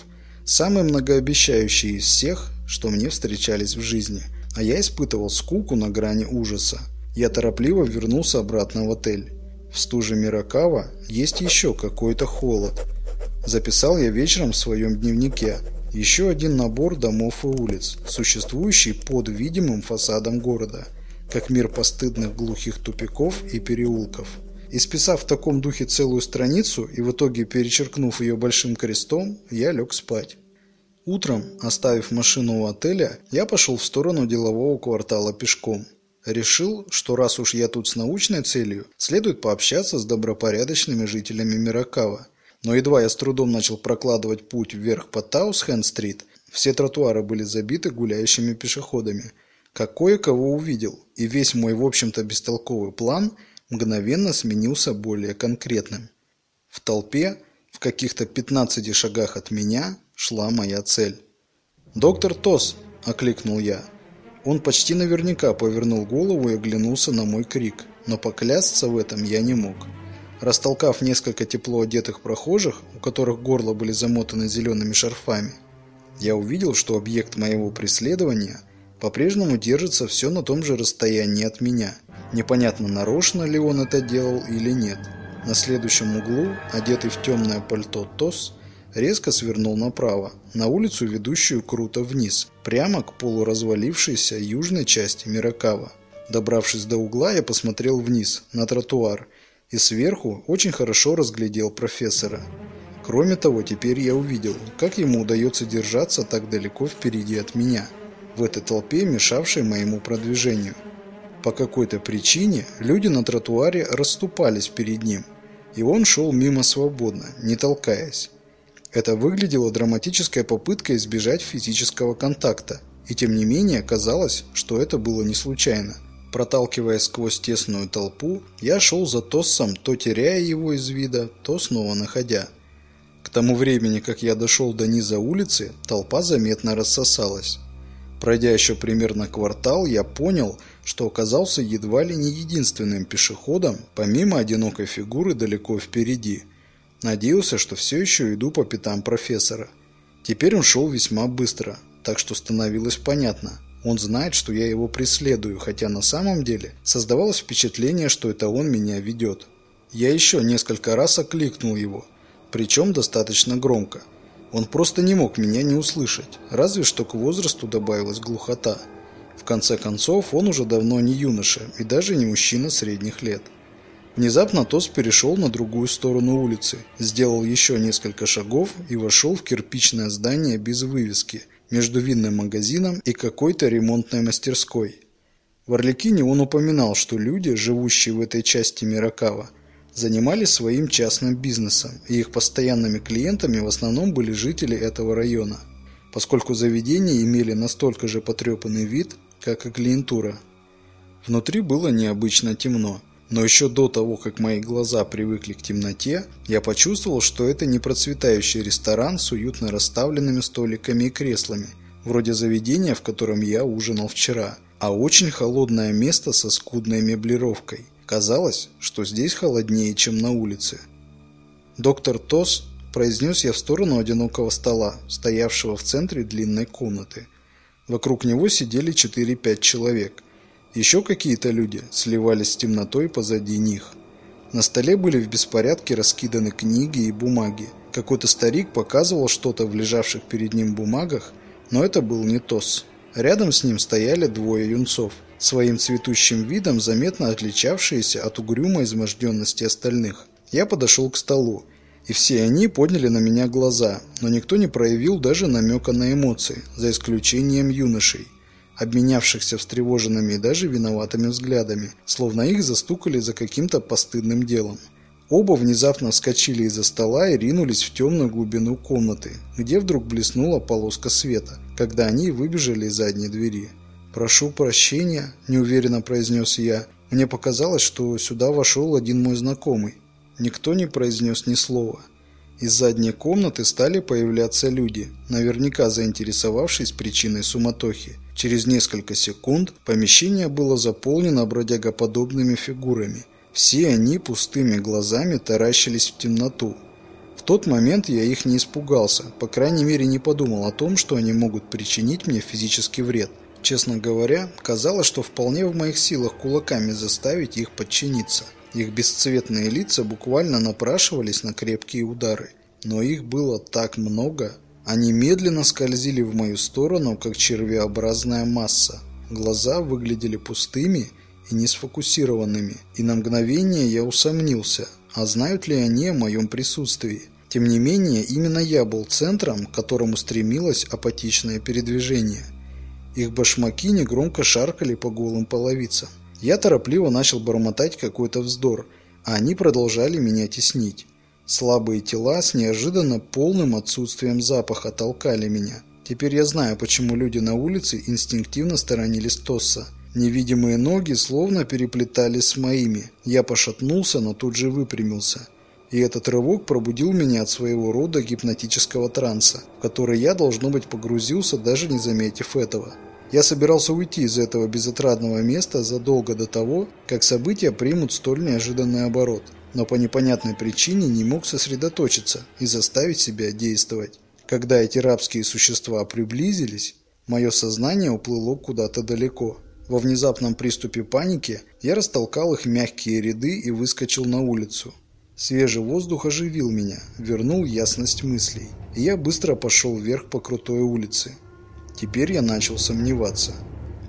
S1: самый многообещающий из всех, что мне встречались в жизни, а я испытывал скуку на грани ужаса. Я торопливо вернулся обратно в отель. В стуже Миракава есть еще какой-то холод. Записал я вечером в своем дневнике – еще один набор домов и улиц, существующий под видимым фасадом города, как мир постыдных глухих тупиков и переулков. Исписав в таком духе целую страницу и в итоге перечеркнув ее большим крестом, я лег спать. Утром, оставив машину у отеля, я пошел в сторону делового квартала пешком. Решил, что раз уж я тут с научной целью, следует пообщаться с добропорядочными жителями Миракава но едва я с трудом начал прокладывать путь вверх по Таусхенд-стрит, все тротуары были забиты гуляющими пешеходами. Как кое-кого увидел, и весь мой, в общем-то, бестолковый план мгновенно сменился более конкретным. В толпе, в каких-то 15 шагах от меня, шла моя цель. «Доктор Тос!» – окликнул я. Он почти наверняка повернул голову и оглянулся на мой крик, но поклясться в этом я не мог. Растолкав несколько тепло одетых прохожих, у которых горло были замотаны зелеными шарфами, я увидел, что объект моего преследования по-прежнему держится все на том же расстоянии от меня. Непонятно, нарочно ли он это делал или нет. На следующем углу, одетый в темное пальто Тос, резко свернул направо, на улицу, ведущую круто вниз, прямо к полуразвалившейся южной части Миракава. Добравшись до угла, я посмотрел вниз, на тротуар, и сверху очень хорошо разглядел профессора. Кроме того, теперь я увидел, как ему удается держаться так далеко впереди от меня, в этой толпе, мешавшей моему продвижению. По какой-то причине люди на тротуаре расступались перед ним, и он шел мимо свободно, не толкаясь. Это выглядело драматической попыткой избежать физического контакта, и тем не менее казалось, что это было не случайно. Проталкиваясь сквозь тесную толпу, я шел за Тоссом, то теряя его из вида, то снова находя. К тому времени, как я дошел до низа улицы, толпа заметно рассосалась. Пройдя еще примерно квартал, я понял, что оказался едва ли не единственным пешеходом, помимо одинокой фигуры далеко впереди. Надеялся, что все еще иду по пятам профессора. Теперь он шел весьма быстро, так что становилось понятно – он знает, что я его преследую, хотя на самом деле создавалось впечатление, что это он меня ведет. Я еще несколько раз окликнул его, причем достаточно громко. Он просто не мог меня не услышать, разве что к возрасту добавилась глухота. В конце концов, он уже давно не юноша и даже не мужчина средних лет. Внезапно Тос перешел на другую сторону улицы, сделал еще несколько шагов и вошел в кирпичное здание без вывески – между винным магазином и какой-то ремонтной мастерской. В Орликине он упоминал, что люди, живущие в этой части Миракава, занимались своим частным бизнесом, и их постоянными клиентами в основном были жители этого района, поскольку заведения имели настолько же потрепанный вид, как и клиентура. Внутри было необычно темно, но еще до того, как мои глаза привыкли к темноте, я почувствовал, что это не процветающий ресторан с уютно расставленными столиками и креслами, вроде заведения, в котором я ужинал вчера, а очень холодное место со скудной меблировкой. Казалось, что здесь холоднее, чем на улице. «Доктор Тос», – произнес я в сторону одинокого стола, стоявшего в центре длинной комнаты. Вокруг него сидели 4-5 человек. Еще какие-то люди сливались с темнотой позади них. На столе были в беспорядке раскиданы книги и бумаги. Какой-то старик показывал что-то в лежавших перед ним бумагах, но это был не Тос. Рядом с ним стояли двое юнцов, своим цветущим видом заметно отличавшиеся от угрюмой изможденности остальных. Я подошел к столу, и все они подняли на меня глаза, но никто не проявил даже намека на эмоции, за исключением юношей обменявшихся встревоженными и даже виноватыми взглядами, словно их застукали за каким-то постыдным делом. Оба внезапно вскочили из-за стола и ринулись в темную глубину комнаты, где вдруг блеснула полоска света, когда они выбежали из задней двери. «Прошу прощения», – неуверенно произнес я. «Мне показалось, что сюда вошел один мой знакомый». Никто не произнес ни слова. Из задней комнаты стали появляться люди, наверняка заинтересовавшись причиной суматохи. Через несколько секунд помещение было заполнено бродягоподобными фигурами. Все они пустыми глазами таращились в темноту. В тот момент я их не испугался, по крайней мере не подумал о том, что они могут причинить мне физический вред. Честно говоря, казалось, что вполне в моих силах кулаками заставить их подчиниться. Их бесцветные лица буквально напрашивались на крепкие удары. Но их было так много. Они медленно скользили в мою сторону, как червеобразная масса. Глаза выглядели пустыми и не сфокусированными, и на мгновение я усомнился, а знают ли они о моем присутствии. Тем не менее, именно я был центром, к которому стремилось апатичное передвижение. Их башмаки негромко шаркали по голым половицам. Я торопливо начал бормотать какой-то вздор, а они продолжали меня теснить. Слабые тела с неожиданно полным отсутствием запаха толкали меня. Теперь я знаю, почему люди на улице инстинктивно сторонились Тосса. Невидимые ноги словно переплетались с моими. Я пошатнулся, но тут же выпрямился. И этот рывок пробудил меня от своего рода гипнотического транса, в который я, должно быть, погрузился, даже не заметив этого. Я собирался уйти из этого безотрадного места задолго до того, как события примут столь неожиданный оборот, но по непонятной причине не мог сосредоточиться и заставить себя действовать. Когда эти рабские существа приблизились, мое сознание уплыло куда-то далеко. Во внезапном приступе паники я растолкал их мягкие ряды и выскочил на улицу. Свежий воздух оживил меня, вернул ясность мыслей, и я быстро пошел вверх по крутой улице. Теперь я начал сомневаться.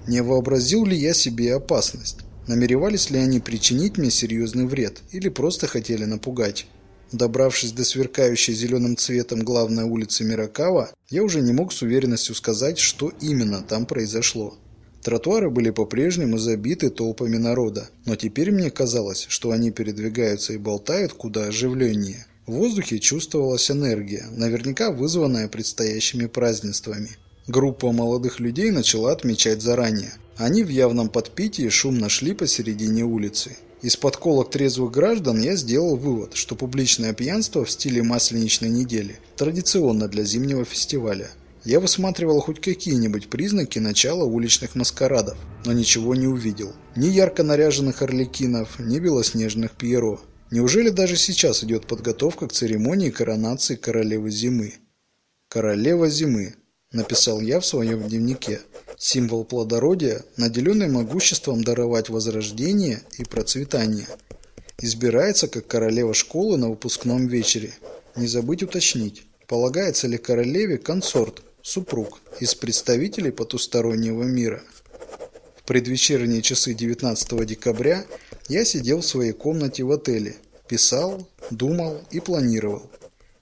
S1: Не вообразил ли я себе опасность? Намеревались ли они причинить мне серьезный вред или просто хотели напугать? Добравшись до сверкающей зеленым цветом главной улицы Миракава, я уже не мог с уверенностью сказать, что именно там произошло. Тротуары были по-прежнему забиты толпами народа, но теперь мне казалось, что они передвигаются и болтают куда оживленнее. В воздухе чувствовалась энергия, наверняка вызванная предстоящими празднествами. Группа молодых людей начала отмечать заранее. Они в явном подпитии шумно шли посередине улицы. Из подколок трезвых граждан я сделал вывод, что публичное пьянство в стиле масленичной недели традиционно для зимнего фестиваля. Я высматривал хоть какие-нибудь признаки начала уличных маскарадов, но ничего не увидел. Ни ярко наряженных орликинов, ни белоснежных пьеро. Неужели даже сейчас идет подготовка к церемонии коронации королевы зимы? Королева зимы написал я в своем дневнике. Символ плодородия, наделенный могуществом даровать возрождение и процветание. Избирается как королева школы на выпускном вечере. Не забыть уточнить, полагается ли королеве консорт, супруг, из представителей потустороннего мира. В предвечерние часы 19 декабря я сидел в своей комнате в отеле, писал, думал и планировал.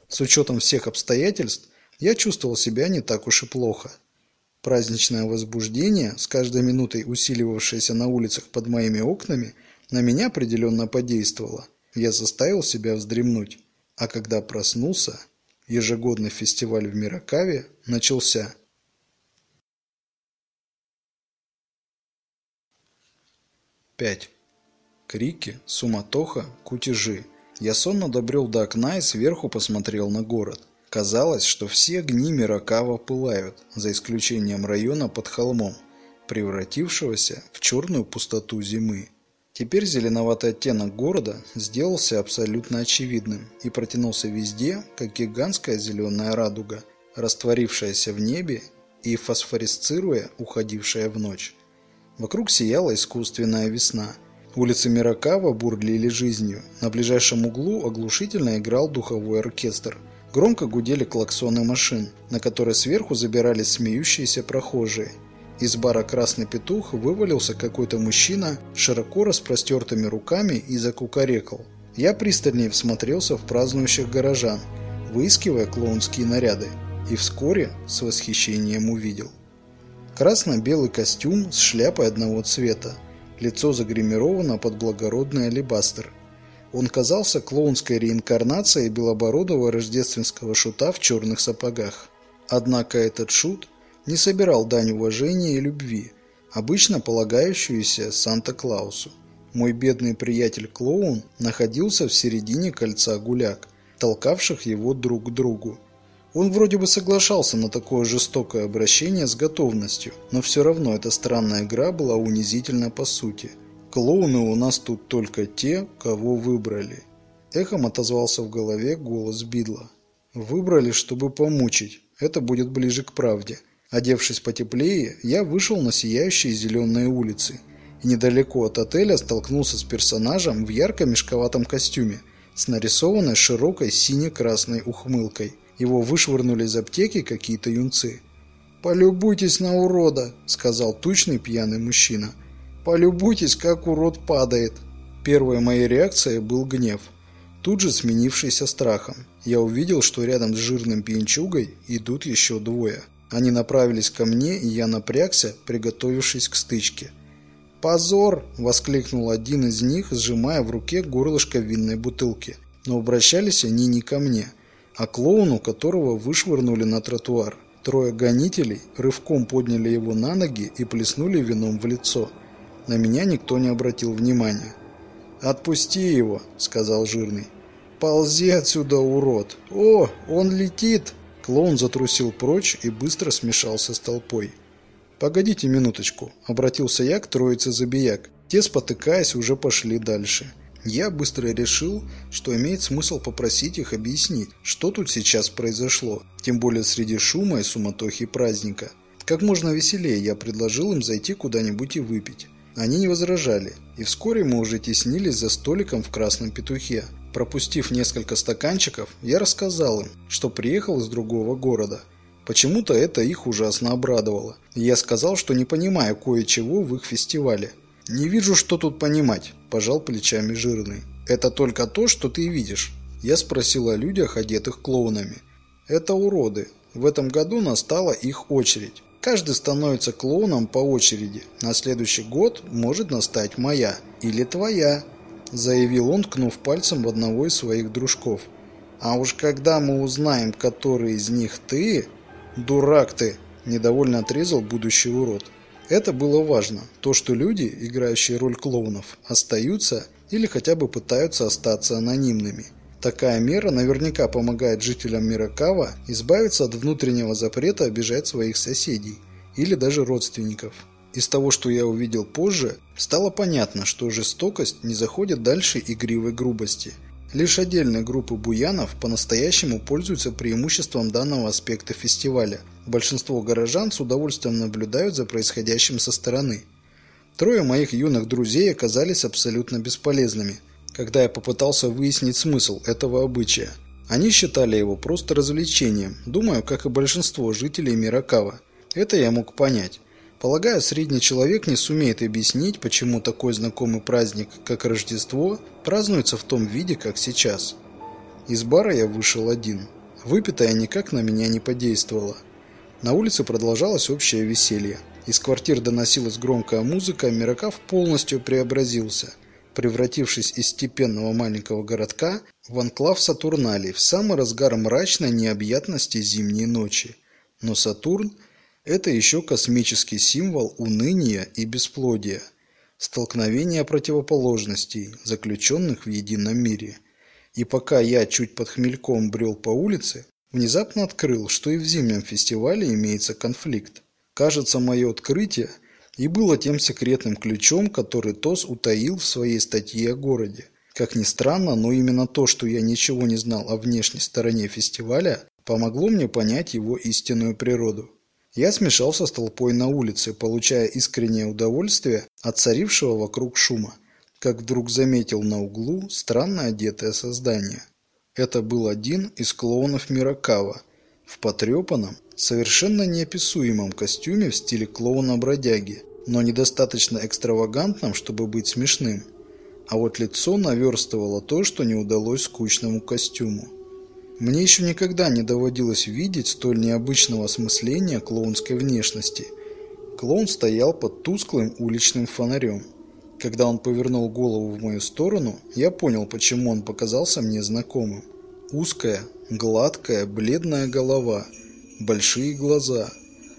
S1: С учетом всех обстоятельств, я чувствовал себя не так уж и плохо. Праздничное возбуждение, с каждой минутой усиливавшееся на улицах под моими окнами, на меня определенно подействовало. Я заставил себя вздремнуть. А когда проснулся, ежегодный фестиваль в Миракаве начался. Пять. Крики, суматоха, кутежи. Я сонно добрел до окна и сверху посмотрел на город. Казалось, что все огни Миракава пылают, за исключением района под холмом, превратившегося в черную пустоту зимы. Теперь зеленоватый оттенок города сделался абсолютно очевидным и протянулся везде, как гигантская зеленая радуга, растворившаяся в небе и фосфорисцируя, уходившая в ночь. Вокруг сияла искусственная весна. Улицы Миракава бурлили жизнью. На ближайшем углу оглушительно играл духовой оркестр – Громко гудели клаксоны машин, на которые сверху забирались смеющиеся прохожие. Из бара «Красный петух» вывалился какой-то мужчина широко распростертыми руками и закукарекал. Я пристальнее всмотрелся в празднующих горожан, выискивая клоунские наряды, и вскоре с восхищением увидел. Красно-белый костюм с шляпой одного цвета, лицо загримировано под благородный алебастр – он казался клоунской реинкарнацией белобородого рождественского шута в черных сапогах. Однако этот шут не собирал дань уважения и любви, обычно полагающуюся Санта-Клаусу. Мой бедный приятель-клоун находился в середине кольца гуляк, толкавших его друг к другу. Он вроде бы соглашался на такое жестокое обращение с готовностью, но все равно эта странная игра была унизительна по сути – Клоуны у нас тут только те, кого выбрали. Эхом отозвался в голове голос Бидла. Выбрали, чтобы помучить. Это будет ближе к правде. Одевшись потеплее, я вышел на сияющие зеленые улицы и недалеко от отеля столкнулся с персонажем в ярко-мешковатом костюме с нарисованной широкой сине-красной ухмылкой. Его вышвырнули из аптеки какие-то юнцы. «Полюбуйтесь на урода», — сказал тучный пьяный мужчина. «Полюбуйтесь, как урод падает». Первой моей реакцией был гнев, тут же сменившийся страхом. Я увидел, что рядом с жирным пьянчугой идут еще двое. Они направились ко мне, и я напрягся, приготовившись к стычке. «Позор!» – воскликнул один из них, сжимая в руке горлышко винной бутылки. Но обращались они не ко мне, а клоуну, которого вышвырнули на тротуар. Трое гонителей рывком подняли его на ноги и плеснули вином в лицо. На меня никто не обратил внимания. «Отпусти его», — сказал жирный. «Ползи отсюда, урод! О, он летит!» Клоун затрусил прочь и быстро смешался с толпой. «Погодите минуточку», — обратился я к троице забияк. Те, спотыкаясь, уже пошли дальше. Я быстро решил, что имеет смысл попросить их объяснить, что тут сейчас произошло, тем более среди шума и суматохи праздника. Как можно веселее я предложил им зайти куда-нибудь и выпить. Они не возражали, и вскоре мы уже теснились за столиком в красном петухе. Пропустив несколько стаканчиков, я рассказал им, что приехал из другого города. Почему-то это их ужасно обрадовало. я сказал, что не понимаю кое-чего в их фестивале. «Не вижу, что тут понимать», – пожал плечами жирный. «Это только то, что ты видишь». Я спросил о людях, одетых клоунами. «Это уроды. В этом году настала их очередь. Каждый становится клоуном по очереди. На следующий год может настать моя или твоя», – заявил он, ткнув пальцем в одного из своих дружков. «А уж когда мы узнаем, который из них ты...» «Дурак ты!» – недовольно отрезал будущий урод. Это было важно, то, что люди, играющие роль клоунов, остаются или хотя бы пытаются остаться анонимными. Такая мера наверняка помогает жителям Миракава избавиться от внутреннего запрета обижать своих соседей или даже родственников. Из того, что я увидел позже, стало понятно, что жестокость не заходит дальше игривой грубости – Лишь отдельные группы буянов по-настоящему пользуются преимуществом данного аспекта фестиваля. Большинство горожан с удовольствием наблюдают за происходящим со стороны. Трое моих юных друзей оказались абсолютно бесполезными, когда я попытался выяснить смысл этого обычая. Они считали его просто развлечением, думаю, как и большинство жителей Миракава. Это я мог понять. Полагаю, средний человек не сумеет объяснить, почему такой знакомый праздник, как Рождество, празднуется в том виде, как сейчас. Из бара я вышел один. Выпитая никак на меня не подействовала. На улице продолжалось общее веселье. Из квартир доносилась громкая музыка, Миракав полностью преобразился, превратившись из степенного маленького городка в анклав Сатурналей в самый разгар мрачной необъятности зимней ночи. Но Сатурн – это еще космический символ уныния и бесплодия, столкновения противоположностей, заключенных в едином мире. И пока я чуть под хмельком брел по улице, внезапно открыл, что и в зимнем фестивале имеется конфликт. Кажется, мое открытие и было тем секретным ключом, который ТОС утаил в своей статье о городе. Как ни странно, но именно то, что я ничего не знал о внешней стороне фестиваля, помогло мне понять его истинную природу. Я смешался с толпой на улице, получая искреннее удовольствие от царившего вокруг шума, как вдруг заметил на углу странно одетое создание. Это был один из клоунов Миракава в потрепанном, совершенно неописуемом костюме в стиле клоуна-бродяги, но недостаточно экстравагантном, чтобы быть смешным. А вот лицо наверстывало то, что не удалось скучному костюму. Мне еще никогда не доводилось видеть столь необычного осмысления клоунской внешности. Клоун стоял под тусклым уличным фонарем. Когда он повернул голову в мою сторону, я понял, почему он показался мне знакомым. Узкая, гладкая, бледная голова, большие глаза.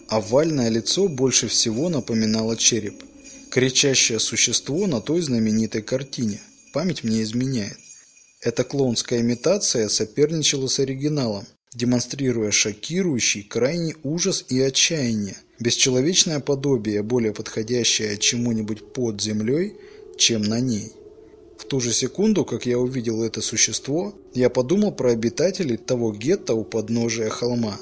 S1: Овальное лицо больше всего напоминало череп. Кричащее существо на той знаменитой картине. Память мне изменяет. Эта клоунская имитация соперничала с оригиналом, демонстрируя шокирующий крайний ужас и отчаяние. Бесчеловечное подобие, более подходящее чему-нибудь под землей, чем на ней. В ту же секунду, как я увидел это существо, я подумал про обитателей того гетто у подножия холма.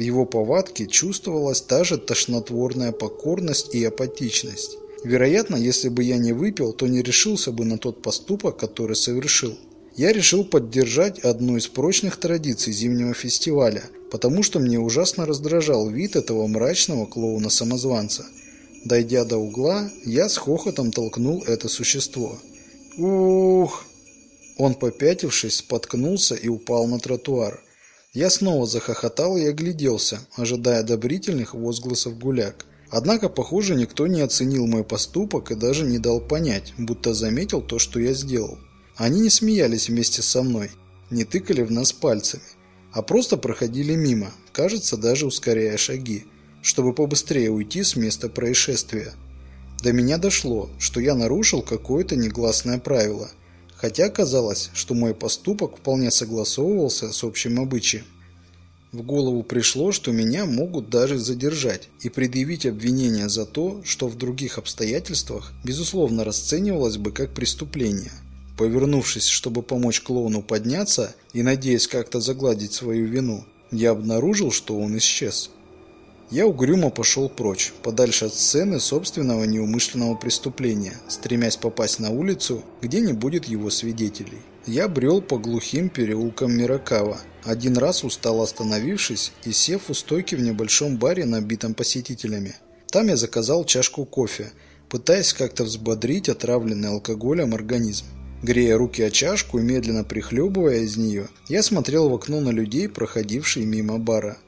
S1: В его повадке чувствовалась та же тошнотворная покорность и апатичность. Вероятно, если бы я не выпил, то не решился бы на тот поступок, который совершил. Я решил поддержать одну из прочных традиций зимнего фестиваля, потому что мне ужасно раздражал вид этого мрачного клоуна-самозванца. Дойдя до угла, я с хохотом толкнул это существо. Ух! Он, попятившись, споткнулся и упал на тротуар. Я снова захохотал и огляделся, ожидая одобрительных возгласов гуляк. Однако, похоже, никто не оценил мой поступок и даже не дал понять, будто заметил то, что я сделал. Они не смеялись вместе со мной, не тыкали в нас пальцами, а просто проходили мимо, кажется, даже ускоряя шаги, чтобы побыстрее уйти с места происшествия. До меня дошло, что я нарушил какое-то негласное правило, хотя казалось, что мой поступок вполне согласовывался с общим обычаем. В голову пришло, что меня могут даже задержать и предъявить обвинение за то, что в других обстоятельствах, безусловно, расценивалось бы как преступление. Повернувшись, чтобы помочь клоуну подняться и надеясь как-то загладить свою вину, я обнаружил, что он исчез. Я угрюмо пошел прочь, подальше от сцены собственного неумышленного преступления, стремясь попасть на улицу, где не будет его свидетелей. Я брел по глухим переулкам Миракава, один раз устал остановившись и сев у стойки в небольшом баре, набитом посетителями. Там я заказал чашку кофе, пытаясь как-то взбодрить отравленный алкоголем организм. Грея руки о чашку и медленно прихлебывая из нее, я смотрел в окно на людей, проходившие мимо бара.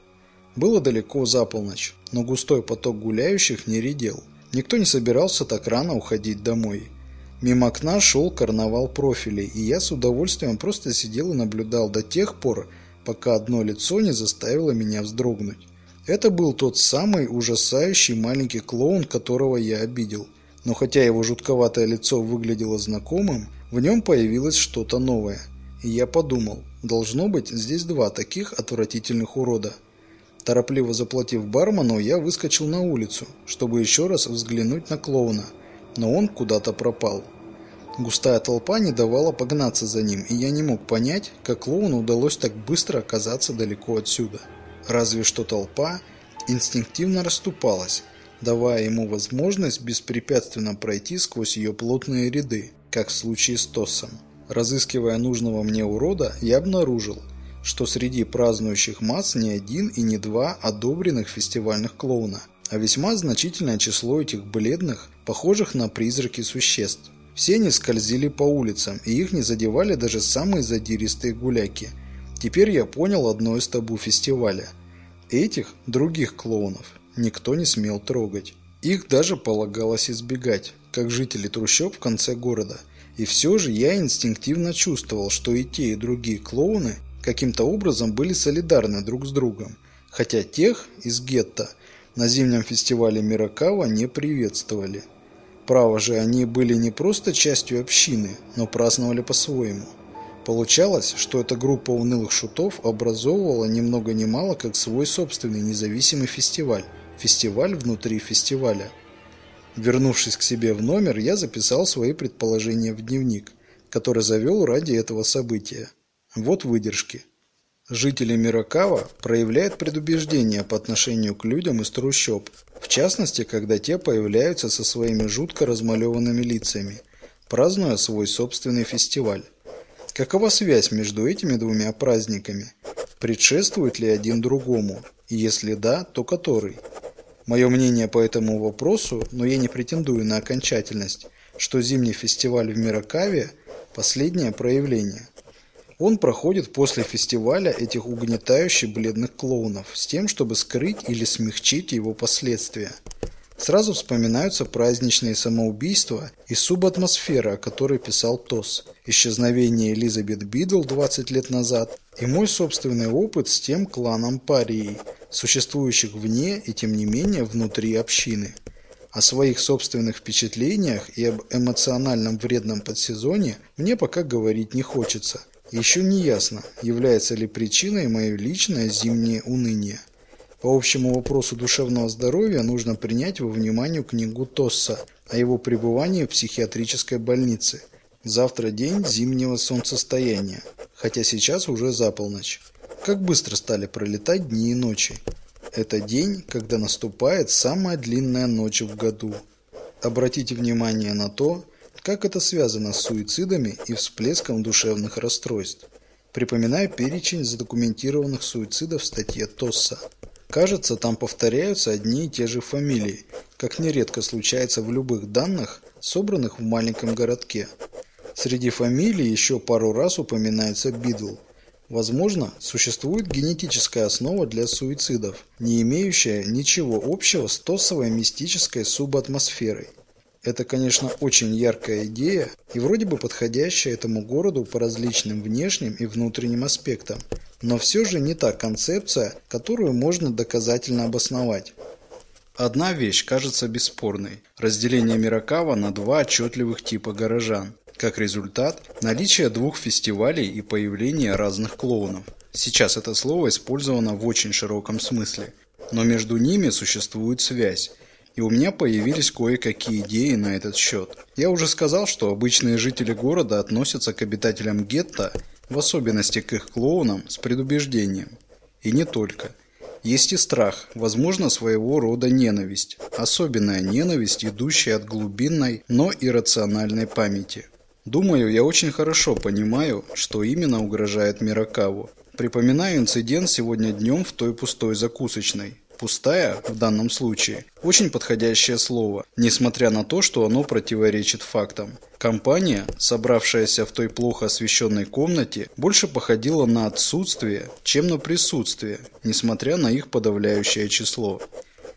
S1: Было далеко за полночь, но густой поток гуляющих не редел. Никто не собирался так рано уходить домой. Мимо окна шел карнавал профилей, и я с удовольствием просто сидел и наблюдал до тех пор, пока одно лицо не заставило меня вздрогнуть. Это был тот самый ужасающий маленький клоун, которого я обидел. Но хотя его жутковатое лицо выглядело знакомым, в нем появилось что-то новое. И я подумал, должно быть здесь два таких отвратительных урода. Торопливо заплатив бармену, я выскочил на улицу, чтобы еще раз взглянуть на клоуна, но он куда-то пропал. Густая толпа не давала погнаться за ним, и я не мог понять, как клоуну удалось так быстро оказаться далеко отсюда. Разве что толпа инстинктивно расступалась, давая ему возможность беспрепятственно пройти сквозь ее плотные ряды, как в случае с Тоссом. Разыскивая нужного мне урода, я обнаружил, что среди празднующих масс не один и не два одобренных фестивальных клоуна, а весьма значительное число этих бледных, похожих на призраки существ. Все они скользили по улицам, и их не задевали даже самые задиристые гуляки. Теперь я понял одно из табу фестиваля. Этих, других клоунов, никто не смел трогать. Их даже полагалось избегать, как жители трущоб в конце города. И все же я инстинктивно чувствовал, что и те, и другие клоуны каким-то образом были солидарны друг с другом, хотя тех из гетто на зимнем фестивале Миракава не приветствовали. Право же, они были не просто частью общины, но праздновали по-своему. Получалось, что эта группа унылых шутов образовывала ни много ни мало как свой собственный независимый фестиваль. Фестиваль внутри фестиваля. Вернувшись к себе в номер, я записал свои предположения в дневник, который завел ради этого события. Вот выдержки. Жители Миракава проявляют предубеждение по отношению к людям из трущоб, в частности, когда те появляются со своими жутко размалеванными лицами, празднуя свой собственный фестиваль. Какова связь между этими двумя праздниками? Предшествует ли один другому? И если да, то который? Мое мнение по этому вопросу, но я не претендую на окончательность, что зимний фестиваль в Миракаве – последнее проявление. Он проходит после фестиваля этих угнетающе бледных клоунов с тем, чтобы скрыть или смягчить его последствия. Сразу вспоминаются праздничные самоубийства и субатмосфера, о которой писал Тос, исчезновение Элизабет Бидл 20 лет назад и мой собственный опыт с тем кланом парией, существующих вне и тем не менее внутри общины. О своих собственных впечатлениях и об эмоциональном вредном подсезоне мне пока говорить не хочется – еще не ясно, является ли причиной мое личное зимнее уныние. По общему вопросу душевного здоровья нужно принять во внимание книгу Тосса о его пребывании в психиатрической больнице. Завтра день зимнего солнцестояния, хотя сейчас уже за полночь. Как быстро стали пролетать дни и ночи. Это день, когда наступает самая длинная ночь в году. Обратите внимание на то, как это связано с суицидами и всплеском душевных расстройств. Припоминаю перечень задокументированных суицидов в статье Тосса. Кажется, там повторяются одни и те же фамилии, как нередко случается в любых данных, собранных в маленьком городке. Среди фамилий еще пару раз упоминается Бидл. Возможно, существует генетическая основа для суицидов, не имеющая ничего общего с тосовой мистической субатмосферой. Это, конечно, очень яркая идея и вроде бы подходящая этому городу по различным внешним и внутренним аспектам, но все же не та концепция, которую можно доказательно обосновать. Одна вещь кажется бесспорной – разделение Миракава на два отчетливых типа горожан. Как результат – наличие двух фестивалей и появление разных клоунов. Сейчас это слово использовано в очень широком смысле, но между ними существует связь, и у меня появились кое-какие идеи на этот счет. Я уже сказал, что обычные жители города относятся к обитателям гетто в особенности к их клоунам, с предубеждением. И не только. Есть и страх, возможно, своего рода ненависть. Особенная ненависть, идущая от глубинной, но иррациональной памяти. Думаю, я очень хорошо понимаю, что именно угрожает Миракаву. Припоминаю инцидент сегодня днем в той пустой закусочной. Пустая, в данном случае, очень подходящее слово, несмотря на то, что оно противоречит фактам. Компания, собравшаяся в той плохо освещенной комнате, больше походила на отсутствие, чем на присутствие, несмотря на их подавляющее число.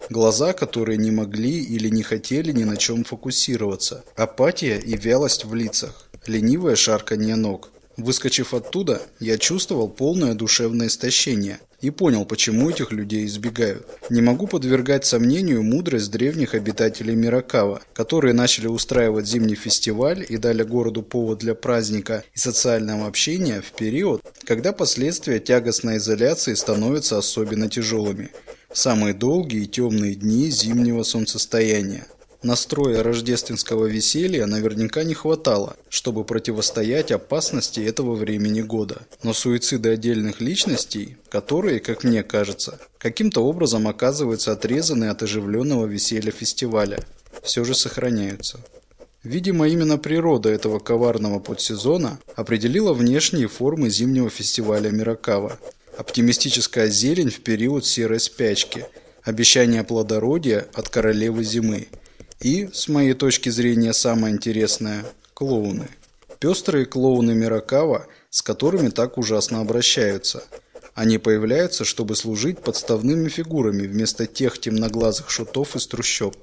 S1: Глаза, которые не могли или не хотели ни на чем фокусироваться. Апатия и вялость в лицах. Ленивое шарканье ног. Выскочив оттуда, я чувствовал полное душевное истощение и понял, почему этих людей избегают. Не могу подвергать сомнению мудрость древних обитателей Миракава, которые начали устраивать зимний фестиваль и дали городу повод для праздника и социального общения в период, когда последствия тягостной изоляции становятся особенно тяжелыми. Самые долгие и темные дни зимнего солнцестояния. Настроя рождественского веселья наверняка не хватало, чтобы противостоять опасности этого времени года. Но суициды отдельных личностей, которые, как мне кажется, каким-то образом оказываются отрезаны от оживленного веселья фестиваля, все же сохраняются. Видимо, именно природа этого коварного подсезона определила внешние формы зимнего фестиваля Миракава. Оптимистическая зелень в период серой спячки, обещание плодородия от королевы зимы – и, с моей точки зрения, самое интересное – клоуны. Пестрые клоуны Миракава, с которыми так ужасно обращаются. Они появляются, чтобы служить подставными фигурами вместо тех темноглазых шутов из трущоб.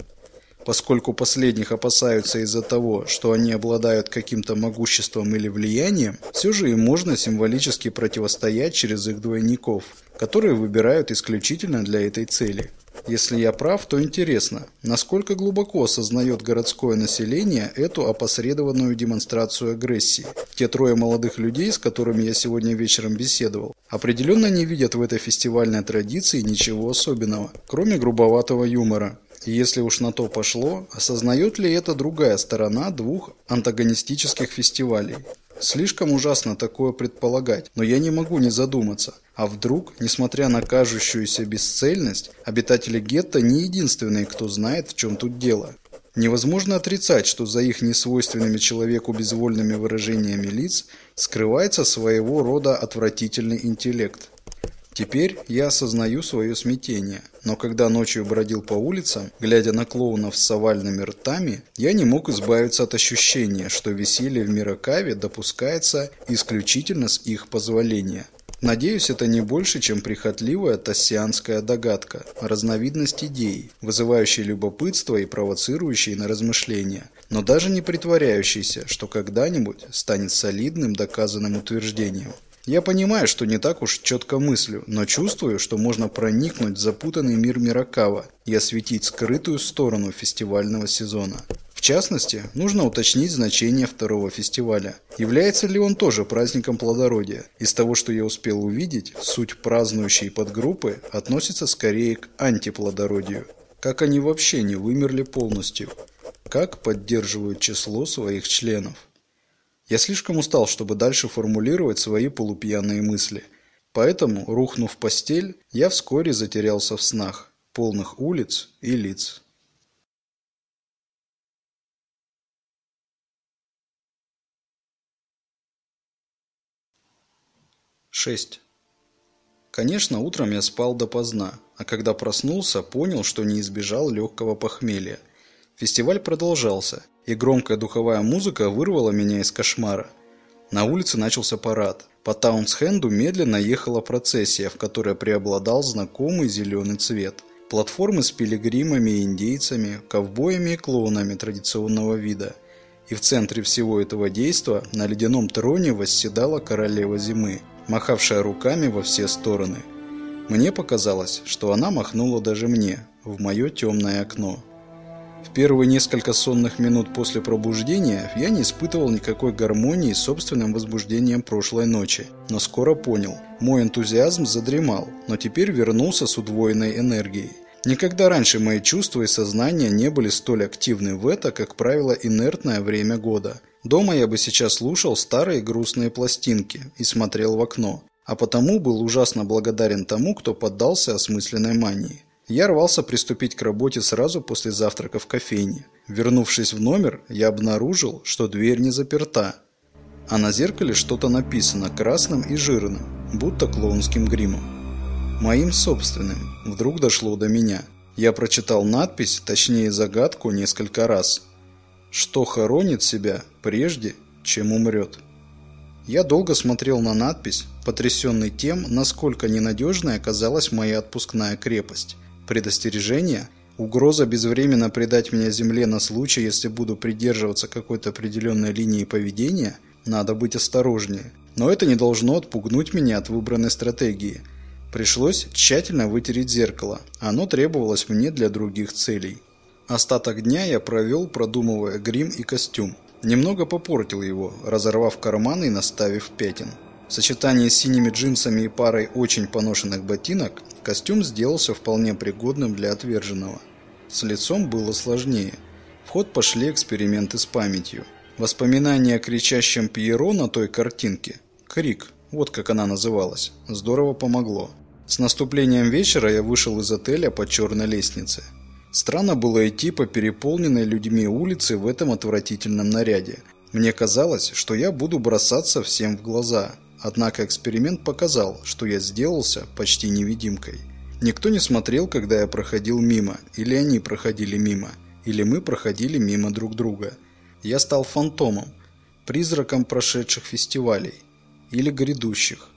S1: Поскольку последних опасаются из-за того, что они обладают каким-то могуществом или влиянием, все же им можно символически противостоять через их двойников, которые выбирают исключительно для этой цели. Если я прав, то интересно, насколько глубоко осознает городское население эту опосредованную демонстрацию агрессии. Те трое молодых людей, с которыми я сегодня вечером беседовал, определенно не видят в этой фестивальной традиции ничего особенного, кроме грубоватого юмора. Если уж на то пошло, осознает ли это другая сторона двух антагонистических фестивалей? Слишком ужасно такое предполагать, но я не могу не задуматься. А вдруг, несмотря на кажущуюся бесцельность, обитатели гетто не единственные, кто знает, в чем тут дело. Невозможно отрицать, что за их несвойственными человеку безвольными выражениями лиц скрывается своего рода отвратительный интеллект. Теперь я осознаю свое смятение, но когда ночью бродил по улицам, глядя на клоунов с овальными ртами, я не мог избавиться от ощущения, что веселье в Миракаве допускается исключительно с их позволения. Надеюсь, это не больше, чем прихотливая тассианская догадка, разновидность идей, вызывающей любопытство и провоцирующей на размышления, но даже не притворяющейся, что когда-нибудь станет солидным доказанным утверждением. Я понимаю, что не так уж четко мыслю, но чувствую, что можно проникнуть в запутанный мир Миракава и осветить скрытую сторону фестивального сезона. В частности, нужно уточнить значение второго фестиваля. Является ли он тоже праздником плодородия? Из того, что я успел увидеть, суть празднующей подгруппы относится скорее к антиплодородию. Как они вообще не вымерли полностью? как поддерживают число своих членов. Я слишком устал, чтобы дальше формулировать свои полупьяные мысли. Поэтому, рухнув в постель, я вскоре затерялся в снах, полных улиц и лиц. Шесть. Конечно, утром я спал допоздна, а когда проснулся, понял, что не избежал легкого похмелья. Фестиваль продолжался, и громкая духовая музыка вырвала меня из кошмара. На улице начался парад. По Таунсхенду медленно ехала процессия, в которой преобладал знакомый зеленый цвет. Платформы с пилигримами и индейцами, ковбоями и клоунами традиционного вида. И в центре всего этого действа на ледяном троне восседала королева зимы – махавшая руками во все стороны. Мне показалось, что она махнула даже мне, в мое темное окно. В первые несколько сонных минут после пробуждения я не испытывал никакой гармонии с собственным возбуждением прошлой ночи, но скоро понял, мой энтузиазм задремал, но теперь вернулся с удвоенной энергией. Никогда раньше мои чувства и сознание не были столь активны в это, как правило, инертное время года – Дома я бы сейчас слушал старые грустные пластинки и смотрел в окно, а потому был ужасно благодарен тому, кто поддался осмысленной мании. Я рвался приступить к работе сразу после завтрака в кофейне. Вернувшись в номер, я обнаружил, что дверь не заперта, а на зеркале что-то написано красным и жирным, будто клоунским гримом. Моим собственным. Вдруг дошло до меня. Я прочитал надпись, точнее загадку, несколько раз – что хоронит себя прежде, чем умрет. Я долго смотрел на надпись, потрясенный тем, насколько ненадежной оказалась моя отпускная крепость. Предостережение, угроза безвременно предать меня земле на случай, если буду придерживаться какой-то определенной линии поведения, надо быть осторожнее. Но это не должно отпугнуть меня от выбранной стратегии. Пришлось тщательно вытереть зеркало, оно требовалось мне для других целей. Остаток дня я провел, продумывая грим и костюм. Немного попортил его, разорвав карманы и наставив пятен. В сочетании с синими джинсами и парой очень поношенных ботинок, костюм сделался вполне пригодным для отверженного. С лицом было сложнее. В ход пошли эксперименты с памятью. Воспоминание о кричащем Пьеро на той картинке, крик, вот как она называлась, здорово помогло. С наступлением вечера я вышел из отеля по черной лестнице. Странно было идти по переполненной людьми улице в этом отвратительном наряде. Мне казалось, что я буду бросаться всем в глаза. Однако эксперимент показал, что я сделался почти невидимкой. Никто не смотрел, когда я проходил мимо, или они проходили мимо, или мы проходили мимо друг друга. Я стал фантомом, призраком прошедших фестивалей или грядущих.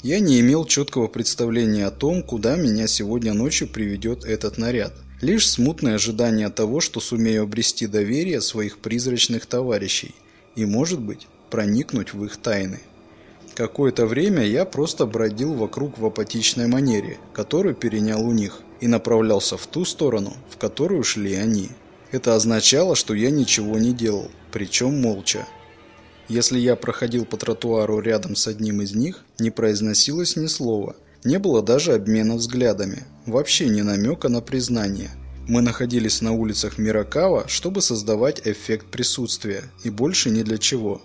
S1: Я не имел четкого представления о том, куда меня сегодня ночью приведет этот наряд. Лишь смутное ожидание того, что сумею обрести доверие своих призрачных товарищей и, может быть, проникнуть в их тайны. Какое-то время я просто бродил вокруг в апатичной манере, которую перенял у них, и направлялся в ту сторону, в которую шли они. Это означало, что я ничего не делал, причем молча. Если я проходил по тротуару рядом с одним из них, не произносилось ни слова – не было даже обмена взглядами, вообще ни намека на признание. Мы находились на улицах Миракава, чтобы создавать эффект присутствия, и больше ни для чего.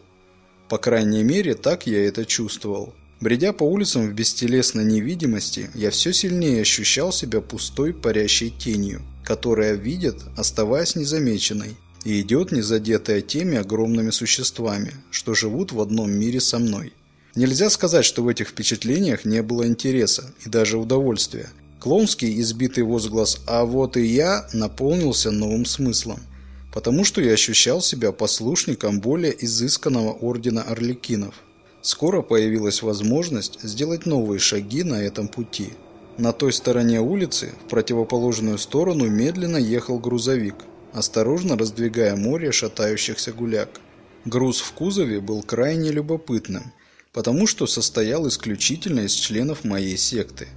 S1: По крайней мере, так я это чувствовал. Бредя по улицам в бестелесной невидимости, я все сильнее ощущал себя пустой парящей тенью, которая видит, оставаясь незамеченной, и идет незадетая теми огромными существами, что живут в одном мире со мной. Нельзя сказать, что в этих впечатлениях не было интереса и даже удовольствия. Клоунский избитый возглас «А вот и я» наполнился новым смыслом, потому что я ощущал себя послушником более изысканного ордена орликинов. Скоро появилась возможность сделать новые шаги на этом пути. На той стороне улицы, в противоположную сторону, медленно ехал грузовик, осторожно раздвигая море шатающихся гуляк. Груз в кузове был крайне любопытным – потому что состоял исключительно из членов моей секты.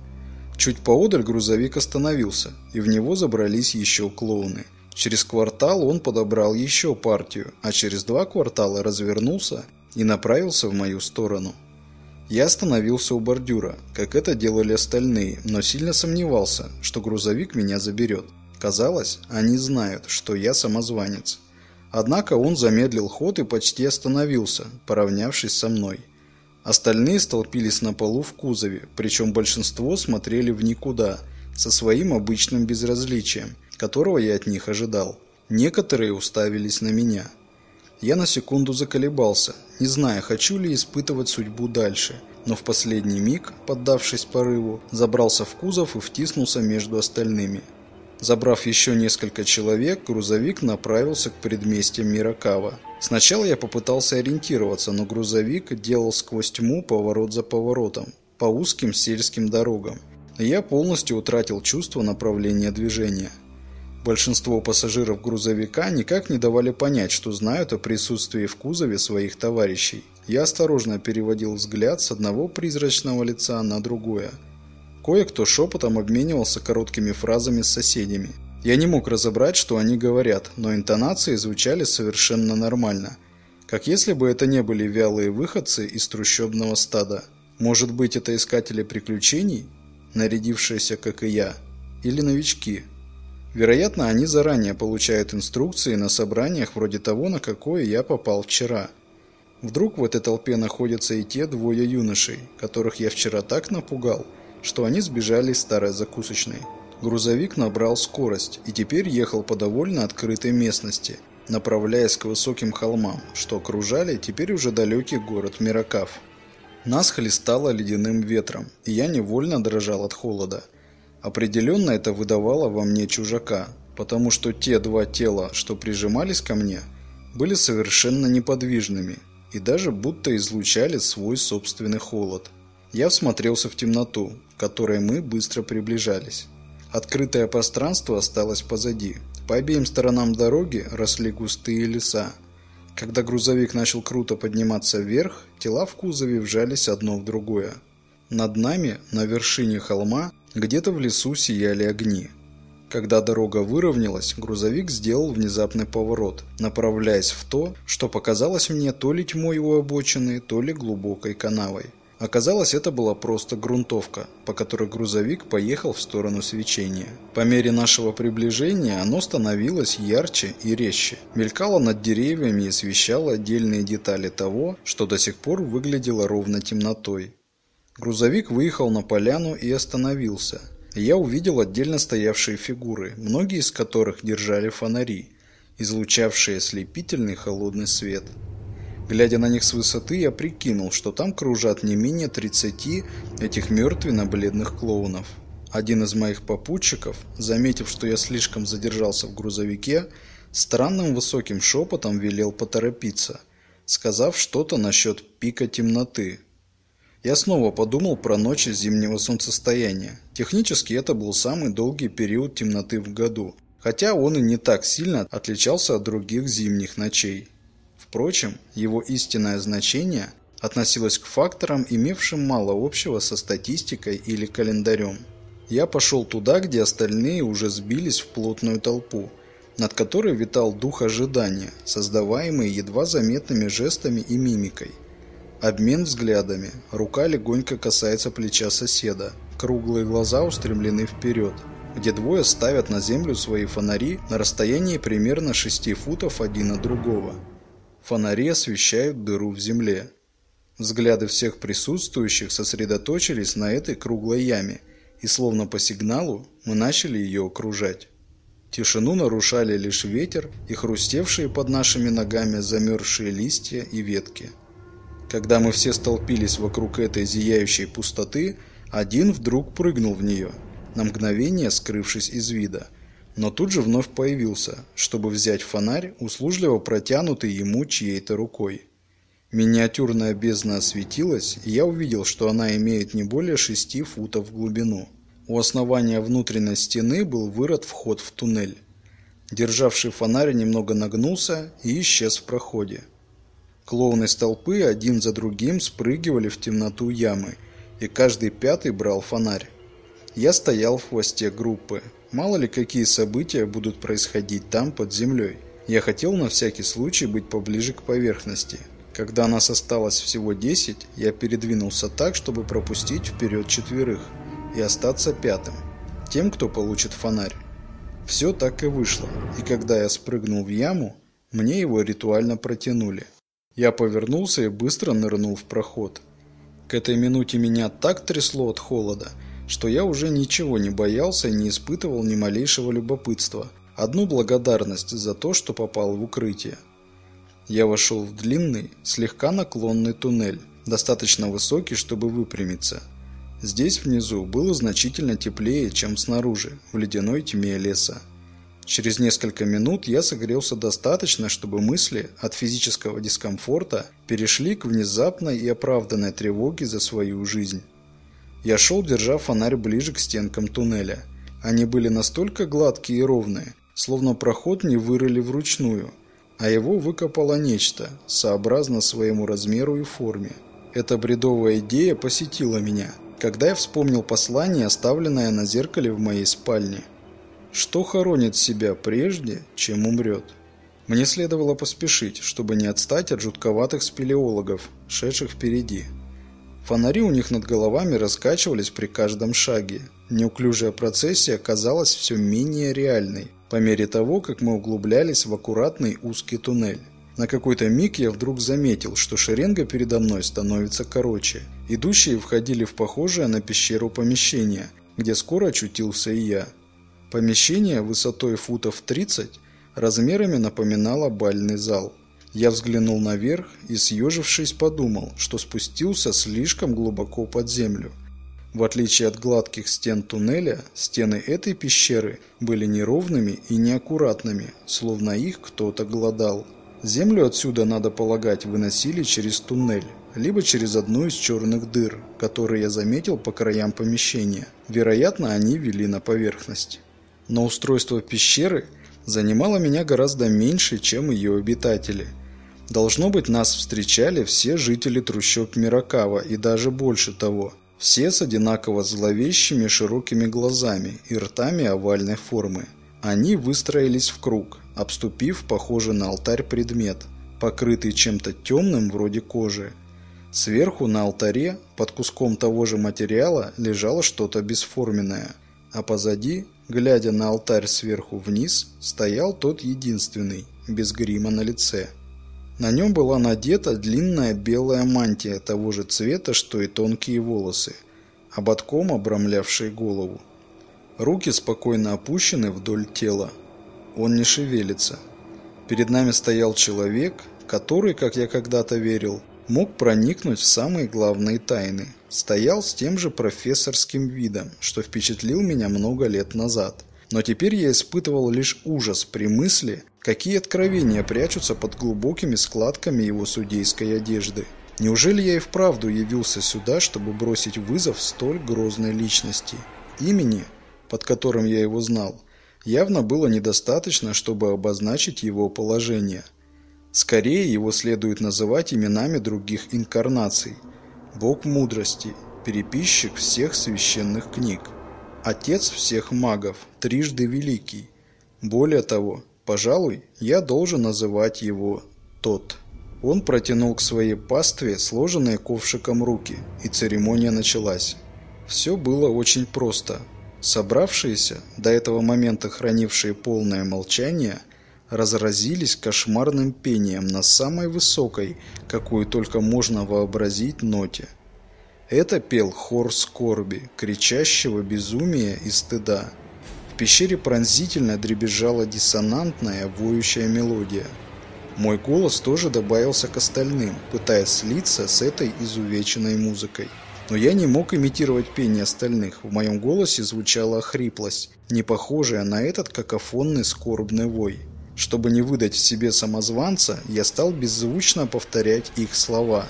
S1: Чуть поодаль грузовик остановился, и в него забрались еще клоуны. Через квартал он подобрал еще партию, а через два квартала развернулся и направился в мою сторону. Я остановился у бордюра, как это делали остальные, но сильно сомневался, что грузовик меня заберет. Казалось, они знают, что я самозванец. Однако он замедлил ход и почти остановился, поравнявшись со мной. Остальные столпились на полу в кузове, причем большинство смотрели в никуда, со своим обычным безразличием, которого я от них ожидал. Некоторые уставились на меня. Я на секунду заколебался, не зная, хочу ли испытывать судьбу дальше, но в последний миг, поддавшись порыву, забрался в кузов и втиснулся между остальными. Забрав еще несколько человек, грузовик направился к предместьям Миракава. Сначала я попытался ориентироваться, но грузовик делал сквозь тьму поворот за поворотом, по узким сельским дорогам. Я полностью утратил чувство направления движения. Большинство пассажиров грузовика никак не давали понять, что знают о присутствии в кузове своих товарищей. Я осторожно переводил взгляд с одного призрачного лица на другое. Кое-кто шепотом обменивался короткими фразами с соседями. Я не мог разобрать, что они говорят, но интонации звучали совершенно нормально. Как если бы это не были вялые выходцы из трущобного стада. Может быть, это искатели приключений, нарядившиеся, как и я, или новички – Вероятно, они заранее получают инструкции на собраниях вроде того, на какое я попал вчера. Вдруг в этой толпе находятся и те двое юношей, которых я вчера так напугал, что они сбежали из старой закусочной. Грузовик набрал скорость и теперь ехал по довольно открытой местности, направляясь к высоким холмам, что окружали теперь уже далекий город Миракав. Нас хлестало ледяным ветром, и я невольно дрожал от холода. Определенно это выдавало во мне чужака, потому что те два тела, что прижимались ко мне, были совершенно неподвижными и даже будто излучали свой собственный холод. Я всмотрелся в темноту, к которой мы быстро приближались. Открытое пространство осталось позади. По обеим сторонам дороги росли густые леса. Когда грузовик начал круто подниматься вверх, тела в кузове вжались одно в другое. Над нами, на вершине холма, где-то в лесу сияли огни. Когда дорога выровнялась, грузовик сделал внезапный поворот, направляясь в то, что показалось мне то ли тьмой у обочины, то ли глубокой канавой. Оказалось, это была просто грунтовка, по которой грузовик поехал в сторону свечения. По мере нашего приближения оно становилось ярче и резче, мелькало над деревьями и освещало отдельные детали того, что до сих пор выглядело ровно темнотой. Грузовик выехал на поляну и остановился. Я увидел отдельно стоявшие фигуры, многие из которых держали фонари, излучавшие ослепительный холодный свет. Глядя на них с высоты, я прикинул, что там кружат не менее 30 этих мертвенно-бледных клоунов. Один из моих попутчиков, заметив, что я слишком задержался в грузовике, странным высоким шепотом велел поторопиться, сказав что-то насчет пика темноты, я снова подумал про ночи зимнего солнцестояния. Технически это был самый долгий период темноты в году, хотя он и не так сильно отличался от других зимних ночей. Впрочем, его истинное значение относилось к факторам, имевшим мало общего со статистикой или календарем. Я пошел туда, где остальные уже сбились в плотную толпу, над которой витал дух ожидания, создаваемый едва заметными жестами и мимикой. Обмен взглядами. Рука легонько касается плеча соседа. Круглые глаза устремлены вперед, где двое ставят на землю свои фонари на расстоянии примерно 6 футов один от другого. Фонари освещают дыру в земле. Взгляды всех присутствующих сосредоточились на этой круглой яме, и словно по сигналу мы начали ее окружать. Тишину нарушали лишь ветер и хрустевшие под нашими ногами замерзшие листья и ветки. Когда мы все столпились вокруг этой зияющей пустоты, один вдруг прыгнул в нее, на мгновение скрывшись из вида. Но тут же вновь появился, чтобы взять фонарь, услужливо протянутый ему чьей-то рукой. Миниатюрная бездна осветилась, и я увидел, что она имеет не более шести футов в глубину. У основания внутренней стены был вырыт вход в туннель. Державший фонарь немного нагнулся и исчез в проходе. Клоуны с толпы один за другим спрыгивали в темноту ямы, и каждый пятый брал фонарь. Я стоял в хвосте группы. Мало ли какие события будут происходить там под землей. Я хотел на всякий случай быть поближе к поверхности. Когда нас осталось всего 10, я передвинулся так, чтобы пропустить вперед четверых и остаться пятым, тем, кто получит фонарь. Все так и вышло, и когда я спрыгнул в яму, мне его ритуально протянули. Я повернулся и быстро нырнул в проход. К этой минуте меня так трясло от холода, что я уже ничего не боялся и не испытывал ни малейшего любопытства. Одну благодарность за то, что попал в укрытие. Я вошел в длинный, слегка наклонный туннель, достаточно высокий, чтобы выпрямиться. Здесь внизу было значительно теплее, чем снаружи, в ледяной тьме леса. Через несколько минут я согрелся достаточно, чтобы мысли от физического дискомфорта перешли к внезапной и оправданной тревоге за свою жизнь. Я шел, держа фонарь ближе к стенкам туннеля. Они были настолько гладкие и ровные, словно проход не вырыли вручную, а его выкопало нечто, сообразно своему размеру и форме. Эта бредовая идея посетила меня, когда я вспомнил послание, оставленное на зеркале в моей спальне – что хоронит себя прежде, чем умрет? Мне следовало поспешить, чтобы не отстать от жутковатых спелеологов, шедших впереди. Фонари у них над головами раскачивались при каждом шаге. Неуклюжая процессия казалась все менее реальной, по мере того, как мы углублялись в аккуратный узкий туннель. На какой-то миг я вдруг заметил, что шеренга передо мной становится короче. Идущие входили в похожее на пещеру помещение, где скоро очутился и я. Помещение высотой футов 30 размерами напоминало бальный зал. Я взглянул наверх и, съежившись, подумал, что спустился слишком глубоко под землю. В отличие от гладких стен туннеля, стены этой пещеры были неровными и неаккуратными, словно их кто-то глодал. Землю отсюда, надо полагать, выносили через туннель, либо через одну из черных дыр, которые я заметил по краям помещения. Вероятно, они вели на поверхность. Но устройство пещеры занимало меня гораздо меньше, чем ее обитатели. Должно быть, нас встречали все жители трущоб Миракава и даже больше того. Все с одинаково зловещими широкими глазами и ртами овальной формы. Они выстроились в круг, обступив похожий на алтарь предмет, покрытый чем-то темным вроде кожи. Сверху на алтаре, под куском того же материала, лежало что-то бесформенное, а позади Глядя на алтарь сверху вниз, стоял тот единственный, без грима на лице. На нем была надета длинная белая мантия того же цвета, что и тонкие волосы, ободком обрамлявшие голову. Руки спокойно опущены вдоль тела. Он не шевелится. Перед нами стоял человек, который, как я когда-то верил, мог проникнуть в самые главные тайны. Стоял с тем же профессорским видом, что впечатлил меня много лет назад. Но теперь я испытывал лишь ужас при мысли, какие откровения прячутся под глубокими складками его судейской одежды. Неужели я и вправду явился сюда, чтобы бросить вызов столь грозной личности? Имени, под которым я его знал, явно было недостаточно, чтобы обозначить его положение – Скорее его следует называть именами других инкарнаций. Бог мудрости, переписчик всех священных книг, отец всех магов, трижды великий. Более того, пожалуй, я должен называть его тот. Он протянул к своей пастве сложенные ковшиком руки, и церемония началась. Все было очень просто. Собравшиеся, до этого момента хранившие полное молчание – разразились кошмарным пением на самой высокой, какую только можно вообразить, ноте. Это пел хор скорби, кричащего безумия и стыда. В пещере пронзительно дребезжала диссонантная, воющая мелодия. Мой голос тоже добавился к остальным, пытаясь слиться с этой изувеченной музыкой. Но я не мог имитировать пение остальных. В моем голосе звучала хриплость, не похожая на этот какофонный скорбный вой. Чтобы не выдать в себе самозванца, я стал беззвучно повторять их слова.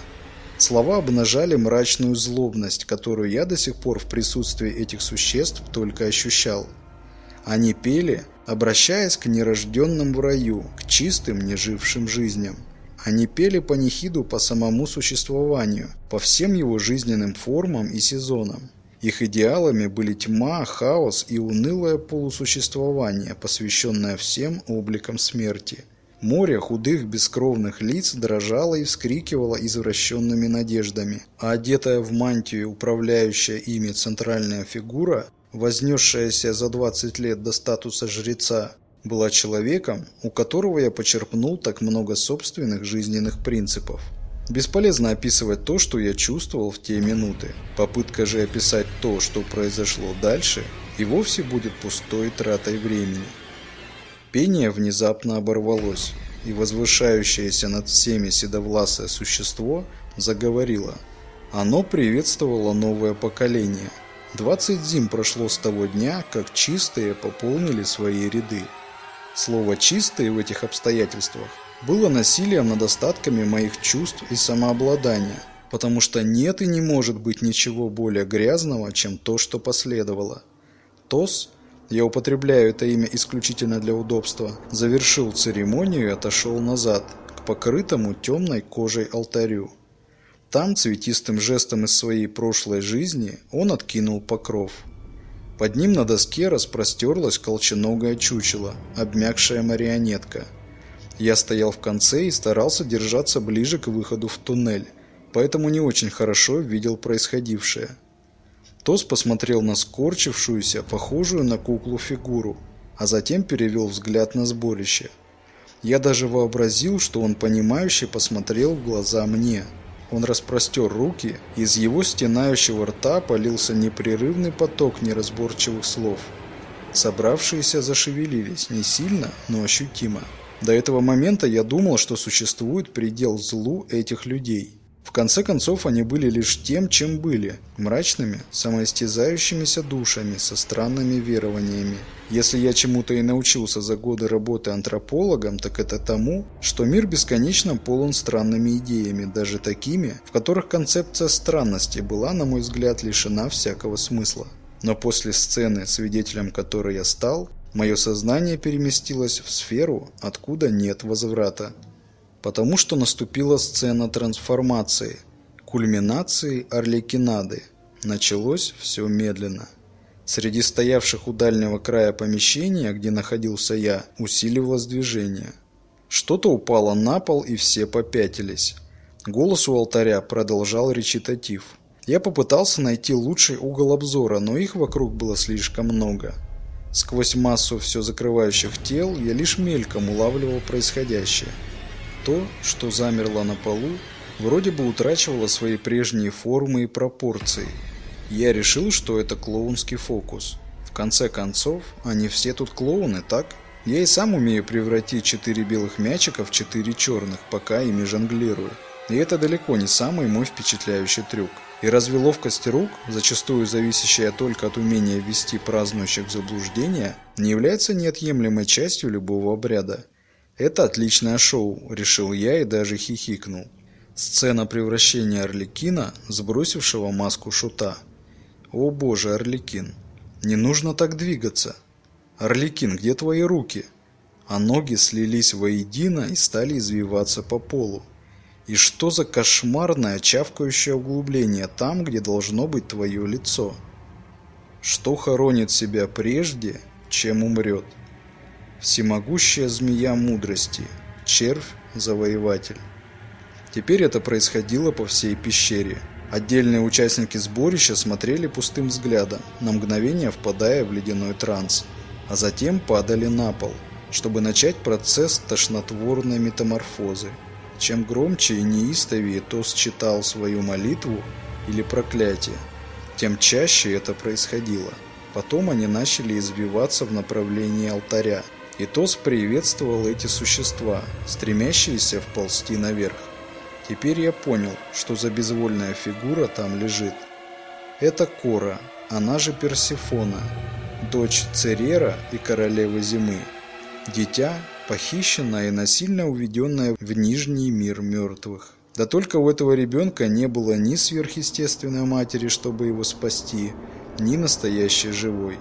S1: Слова обнажали мрачную злобность, которую я до сих пор в присутствии этих существ только ощущал. Они пели, обращаясь к нерожденным в раю, к чистым, нежившим жизням. Они пели панихиду по самому существованию, по всем его жизненным формам и сезонам. Их идеалами были тьма, хаос и унылое полусуществование, посвященное всем обликам смерти. Море худых бескровных лиц дрожало и вскрикивало извращенными надеждами, а одетая в мантию управляющая ими центральная фигура, вознесшаяся за 20 лет до статуса жреца, была человеком, у которого я почерпнул так много собственных жизненных принципов. Бесполезно описывать то, что я чувствовал в те минуты. Попытка же описать то, что произошло дальше, и вовсе будет пустой тратой времени. Пение внезапно оборвалось, и возвышающееся над всеми седовласое существо заговорило. Оно приветствовало новое поколение. Двадцать зим прошло с того дня, как чистые пополнили свои ряды. Слово «чистые» в этих обстоятельствах было насилием над остатками моих чувств и самообладания, потому что нет и не может быть ничего более грязного, чем то, что последовало. ТОС, я употребляю это имя исключительно для удобства, завершил церемонию и отошел назад, к покрытому темной кожей алтарю. Там цветистым жестом из своей прошлой жизни он откинул покров – под ним на доске распростерлась колченогое чучело, обмякшая марионетка. Я стоял в конце и старался держаться ближе к выходу в туннель, поэтому не очень хорошо видел происходившее. Тос посмотрел на скорчившуюся, похожую на куклу фигуру, а затем перевел взгляд на сборище. Я даже вообразил, что он понимающе посмотрел в глаза мне – он распростер руки, из его стенающего рта полился непрерывный поток неразборчивых слов. Собравшиеся зашевелились, не сильно, но ощутимо. До этого момента я думал, что существует предел злу этих людей. В конце концов, они были лишь тем, чем были – мрачными, самоистязающимися душами со странными верованиями. Если я чему-то и научился за годы работы антропологом, так это тому, что мир бесконечно полон странными идеями, даже такими, в которых концепция странности была, на мой взгляд, лишена всякого смысла. Но после сцены, свидетелем которой я стал, мое сознание переместилось в сферу, откуда нет возврата потому что наступила сцена трансформации, кульминации Орликинады. Началось все медленно. Среди стоявших у дальнего края помещения, где находился я, усиливалось движение. Что-то упало на пол, и все попятились. Голос у алтаря продолжал речитатив. Я попытался найти лучший угол обзора, но их вокруг было слишком много. Сквозь массу все закрывающих тел я лишь мельком улавливал происходящее – то, что замерло на полу, вроде бы утрачивало свои прежние формы и пропорции. Я решил, что это клоунский фокус. В конце концов, они все тут клоуны, так? Я и сам умею превратить четыре белых мячика в четыре черных, пока ими жонглирую. И это далеко не самый мой впечатляющий трюк. И разве ловкость рук, зачастую зависящая только от умения ввести празднующих в заблуждение, не является неотъемлемой частью любого обряда? «Это отличное шоу», – решил я и даже хихикнул. Сцена превращения Орликина, сбросившего маску шута. «О боже, Орликин, не нужно так двигаться. Орликин, где твои руки?» А ноги слились воедино и стали извиваться по полу. И что за кошмарное чавкающее углубление там, где должно быть твое лицо? Что хоронит себя прежде, чем умрет? всемогущая змея мудрости, червь-завоеватель. Теперь это происходило по всей пещере. Отдельные участники сборища смотрели пустым взглядом, на мгновение впадая в ледяной транс, а затем падали на пол, чтобы начать процесс тошнотворной метаморфозы. Чем громче и неистовее Тос читал свою молитву или проклятие, тем чаще это происходило. Потом они начали избиваться в направлении алтаря, и Тос приветствовал эти существа, стремящиеся вползти наверх. Теперь я понял, что за безвольная фигура там лежит. Это Кора, она же Персифона, дочь Церера и королевы Зимы. Дитя, похищенное и насильно уведенное в Нижний мир мертвых. Да только у этого ребенка не было ни сверхъестественной матери, чтобы его спасти, ни настоящей живой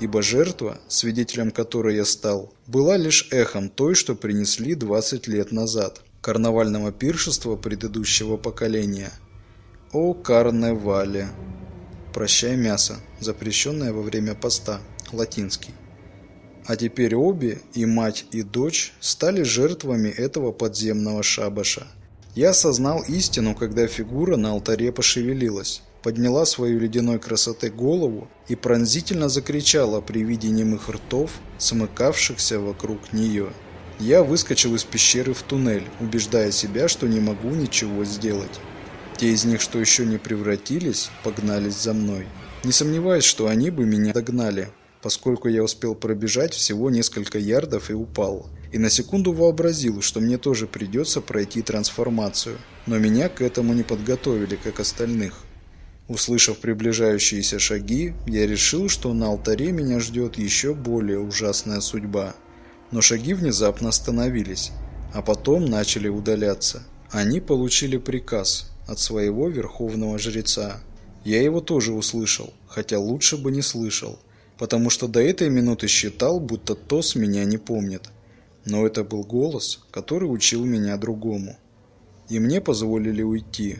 S1: ибо жертва, свидетелем которой я стал, была лишь эхом той, что принесли 20 лет назад, карнавального пиршества предыдущего поколения. О карневале! Прощай мясо, запрещенное во время поста, латинский. А теперь обе, и мать, и дочь, стали жертвами этого подземного шабаша. Я осознал истину, когда фигура на алтаре пошевелилась. подняла свою ледяной красоты голову и пронзительно закричала при виде немых ртов, смыкавшихся вокруг нее. Я выскочил из пещеры в туннель, убеждая себя, что не могу ничего сделать. Те из них, что еще не превратились, погнались за мной. Не сомневаюсь, что они бы меня догнали, поскольку я успел пробежать всего несколько ярдов и упал. И на секунду вообразил, что мне тоже придется пройти трансформацию. Но меня к этому не подготовили, как остальных. Услышав приближающиеся шаги, я решил, что на алтаре меня ждет еще более ужасная судьба. Но шаги внезапно остановились, а потом начали удаляться. Они получили приказ от своего верховного жреца. Я его тоже услышал, хотя лучше бы не слышал, потому что до этой минуты считал, будто Тос меня не помнит. Но это был голос, который учил меня другому. И мне позволили уйти.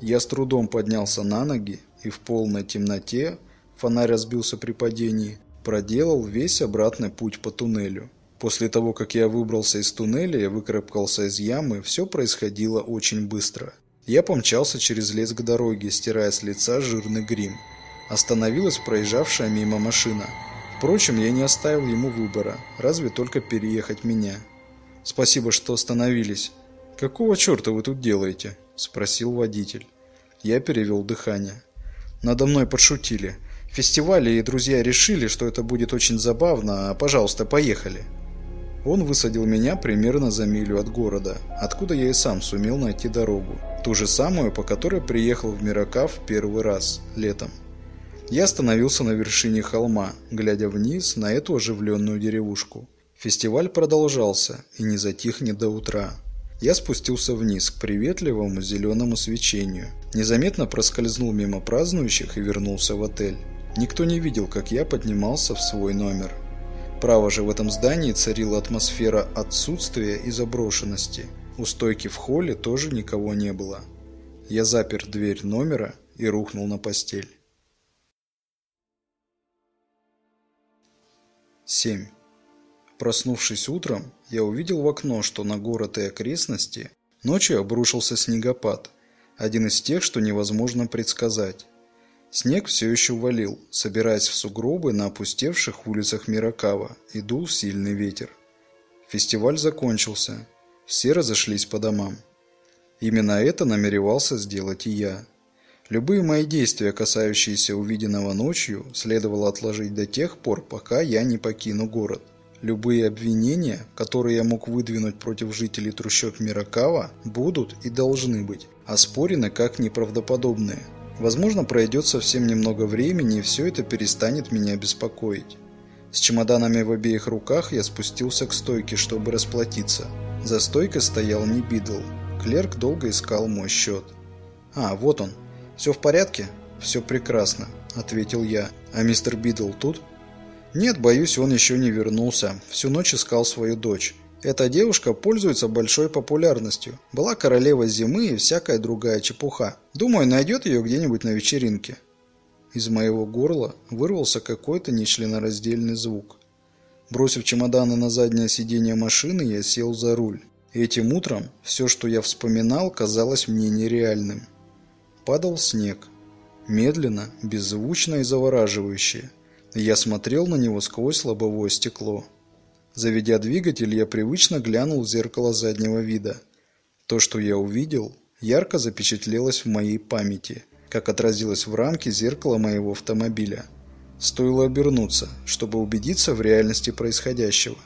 S1: Я с трудом поднялся на ноги и в полной темноте, фонарь разбился при падении, проделал весь обратный путь по туннелю. После того, как я выбрался из туннеля и выкарабкался из ямы, все происходило очень быстро. Я помчался через лес к дороге, стирая с лица жирный грим. Остановилась проезжавшая мимо машина. Впрочем, я не оставил ему выбора, разве только переехать меня. «Спасибо, что остановились. Какого черта вы тут делаете?» – спросил водитель. Я перевел дыхание. Надо мной подшутили. Фестивали и друзья решили, что это будет очень забавно, а пожалуйста, поехали. Он высадил меня примерно за милю от города, откуда я и сам сумел найти дорогу. Ту же самую, по которой приехал в Миракав первый раз, летом. Я остановился на вершине холма, глядя вниз на эту оживленную деревушку. Фестиваль продолжался и не затихнет до утра. Я спустился вниз к приветливому зеленому свечению. Незаметно проскользнул мимо празднующих и вернулся в отель. Никто не видел, как я поднимался в свой номер. Право же в этом здании царила атмосфера отсутствия и заброшенности. У стойки в холле тоже никого не было. Я запер дверь номера и рухнул на постель. 7. Проснувшись утром, я увидел в окно, что на город и окрестности ночью обрушился снегопад, один из тех, что невозможно предсказать. Снег все еще валил, собираясь в сугробы на опустевших улицах Миракава, и дул сильный ветер. Фестиваль закончился. Все разошлись по домам. Именно это намеревался сделать и я. Любые мои действия, касающиеся увиденного ночью, следовало отложить до тех пор, пока я не покину город. Любые обвинения, которые я мог выдвинуть против жителей трущоб Миракава, будут и должны быть оспорены как неправдоподобные – Возможно, пройдет совсем немного времени, и все это перестанет меня беспокоить. С чемоданами в обеих руках я спустился к стойке, чтобы расплатиться. За стойкой стоял не Бидл. Клерк долго искал мой счет. «А, вот он. Все в порядке?» «Все прекрасно», — ответил я. «А мистер Бидл тут?» «Нет, боюсь, он еще не вернулся. Всю ночь искал свою дочь. Эта девушка пользуется большой популярностью. Была королева зимы и всякая другая чепуха. Думаю, найдет ее где-нибудь на вечеринке. Из моего горла вырвался какой-то нечленораздельный звук. Бросив чемоданы на заднее сиденье машины, я сел за руль. этим утром все, что я вспоминал, казалось мне нереальным. Падал снег. Медленно, беззвучно и завораживающе. Я смотрел на него сквозь лобовое стекло. Заведя двигатель, я привычно глянул в зеркало заднего вида. То, что я увидел, ярко запечатлелось в моей памяти, как отразилось в рамке зеркала моего автомобиля. Стоило обернуться, чтобы убедиться в реальности происходящего.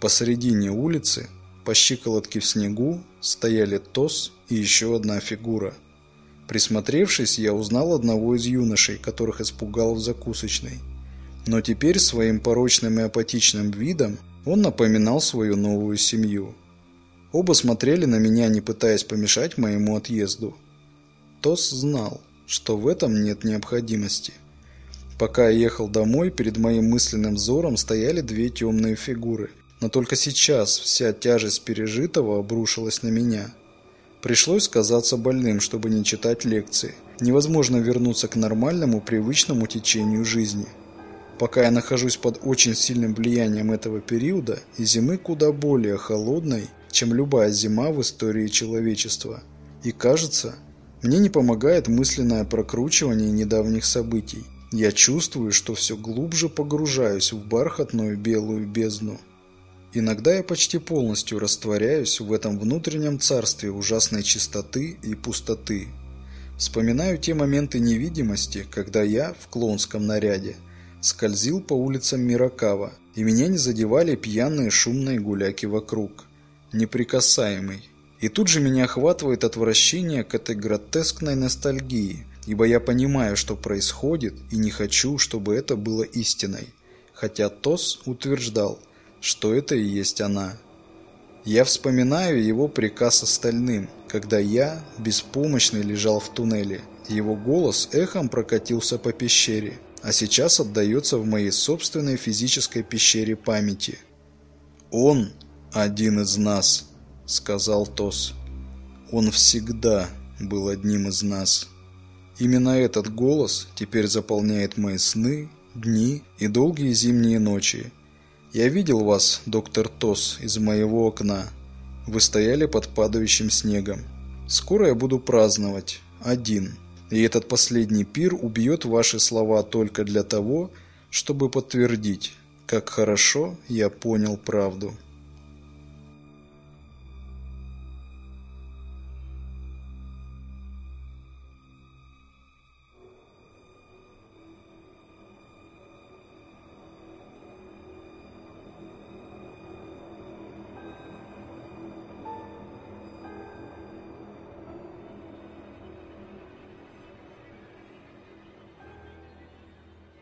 S1: Посередине улицы, по щиколотке в снегу, стояли Тос и еще одна фигура. Присмотревшись, я узнал одного из юношей, которых испугал в закусочной – но теперь своим порочным и апатичным видом он напоминал свою новую семью. Оба смотрели на меня, не пытаясь помешать моему отъезду. Тос знал, что в этом нет необходимости. Пока я ехал домой, перед моим мысленным взором стояли две темные фигуры. Но только сейчас вся тяжесть пережитого обрушилась на меня. Пришлось казаться больным, чтобы не читать лекции. Невозможно вернуться к нормальному, привычному течению жизни. Пока я нахожусь под очень сильным влиянием этого периода и зимы куда более холодной, чем любая зима в истории человечества. И кажется, Мне не помогает мысленное прокручивание недавних событий. Я чувствую, что все глубже погружаюсь в бархатную белую бездну. Иногда я почти полностью растворяюсь в этом внутреннем царстве ужасной чистоты и пустоты. Вспоминаю те моменты невидимости, когда я в клоунском наряде скользил по улицам Миракава, и меня не задевали пьяные шумные гуляки вокруг. Неприкасаемый. И тут же меня охватывает отвращение к этой гротескной ностальгии, ибо я понимаю, что происходит, и не хочу, чтобы это было истиной. Хотя Тос утверждал – что это и есть она. Я вспоминаю его приказ остальным, когда я, беспомощный, лежал в туннеле. Его голос эхом прокатился по пещере, а сейчас отдается в моей собственной физической пещере памяти. «Он один из нас», — сказал Тос. «Он всегда был одним из нас». Именно этот голос теперь заполняет мои сны, дни и долгие зимние ночи, я видел вас, доктор Тос, из моего окна. Вы стояли под падающим снегом. Скоро я буду праздновать. Один. И этот последний пир убьет ваши слова только для того, чтобы подтвердить, как хорошо я понял правду.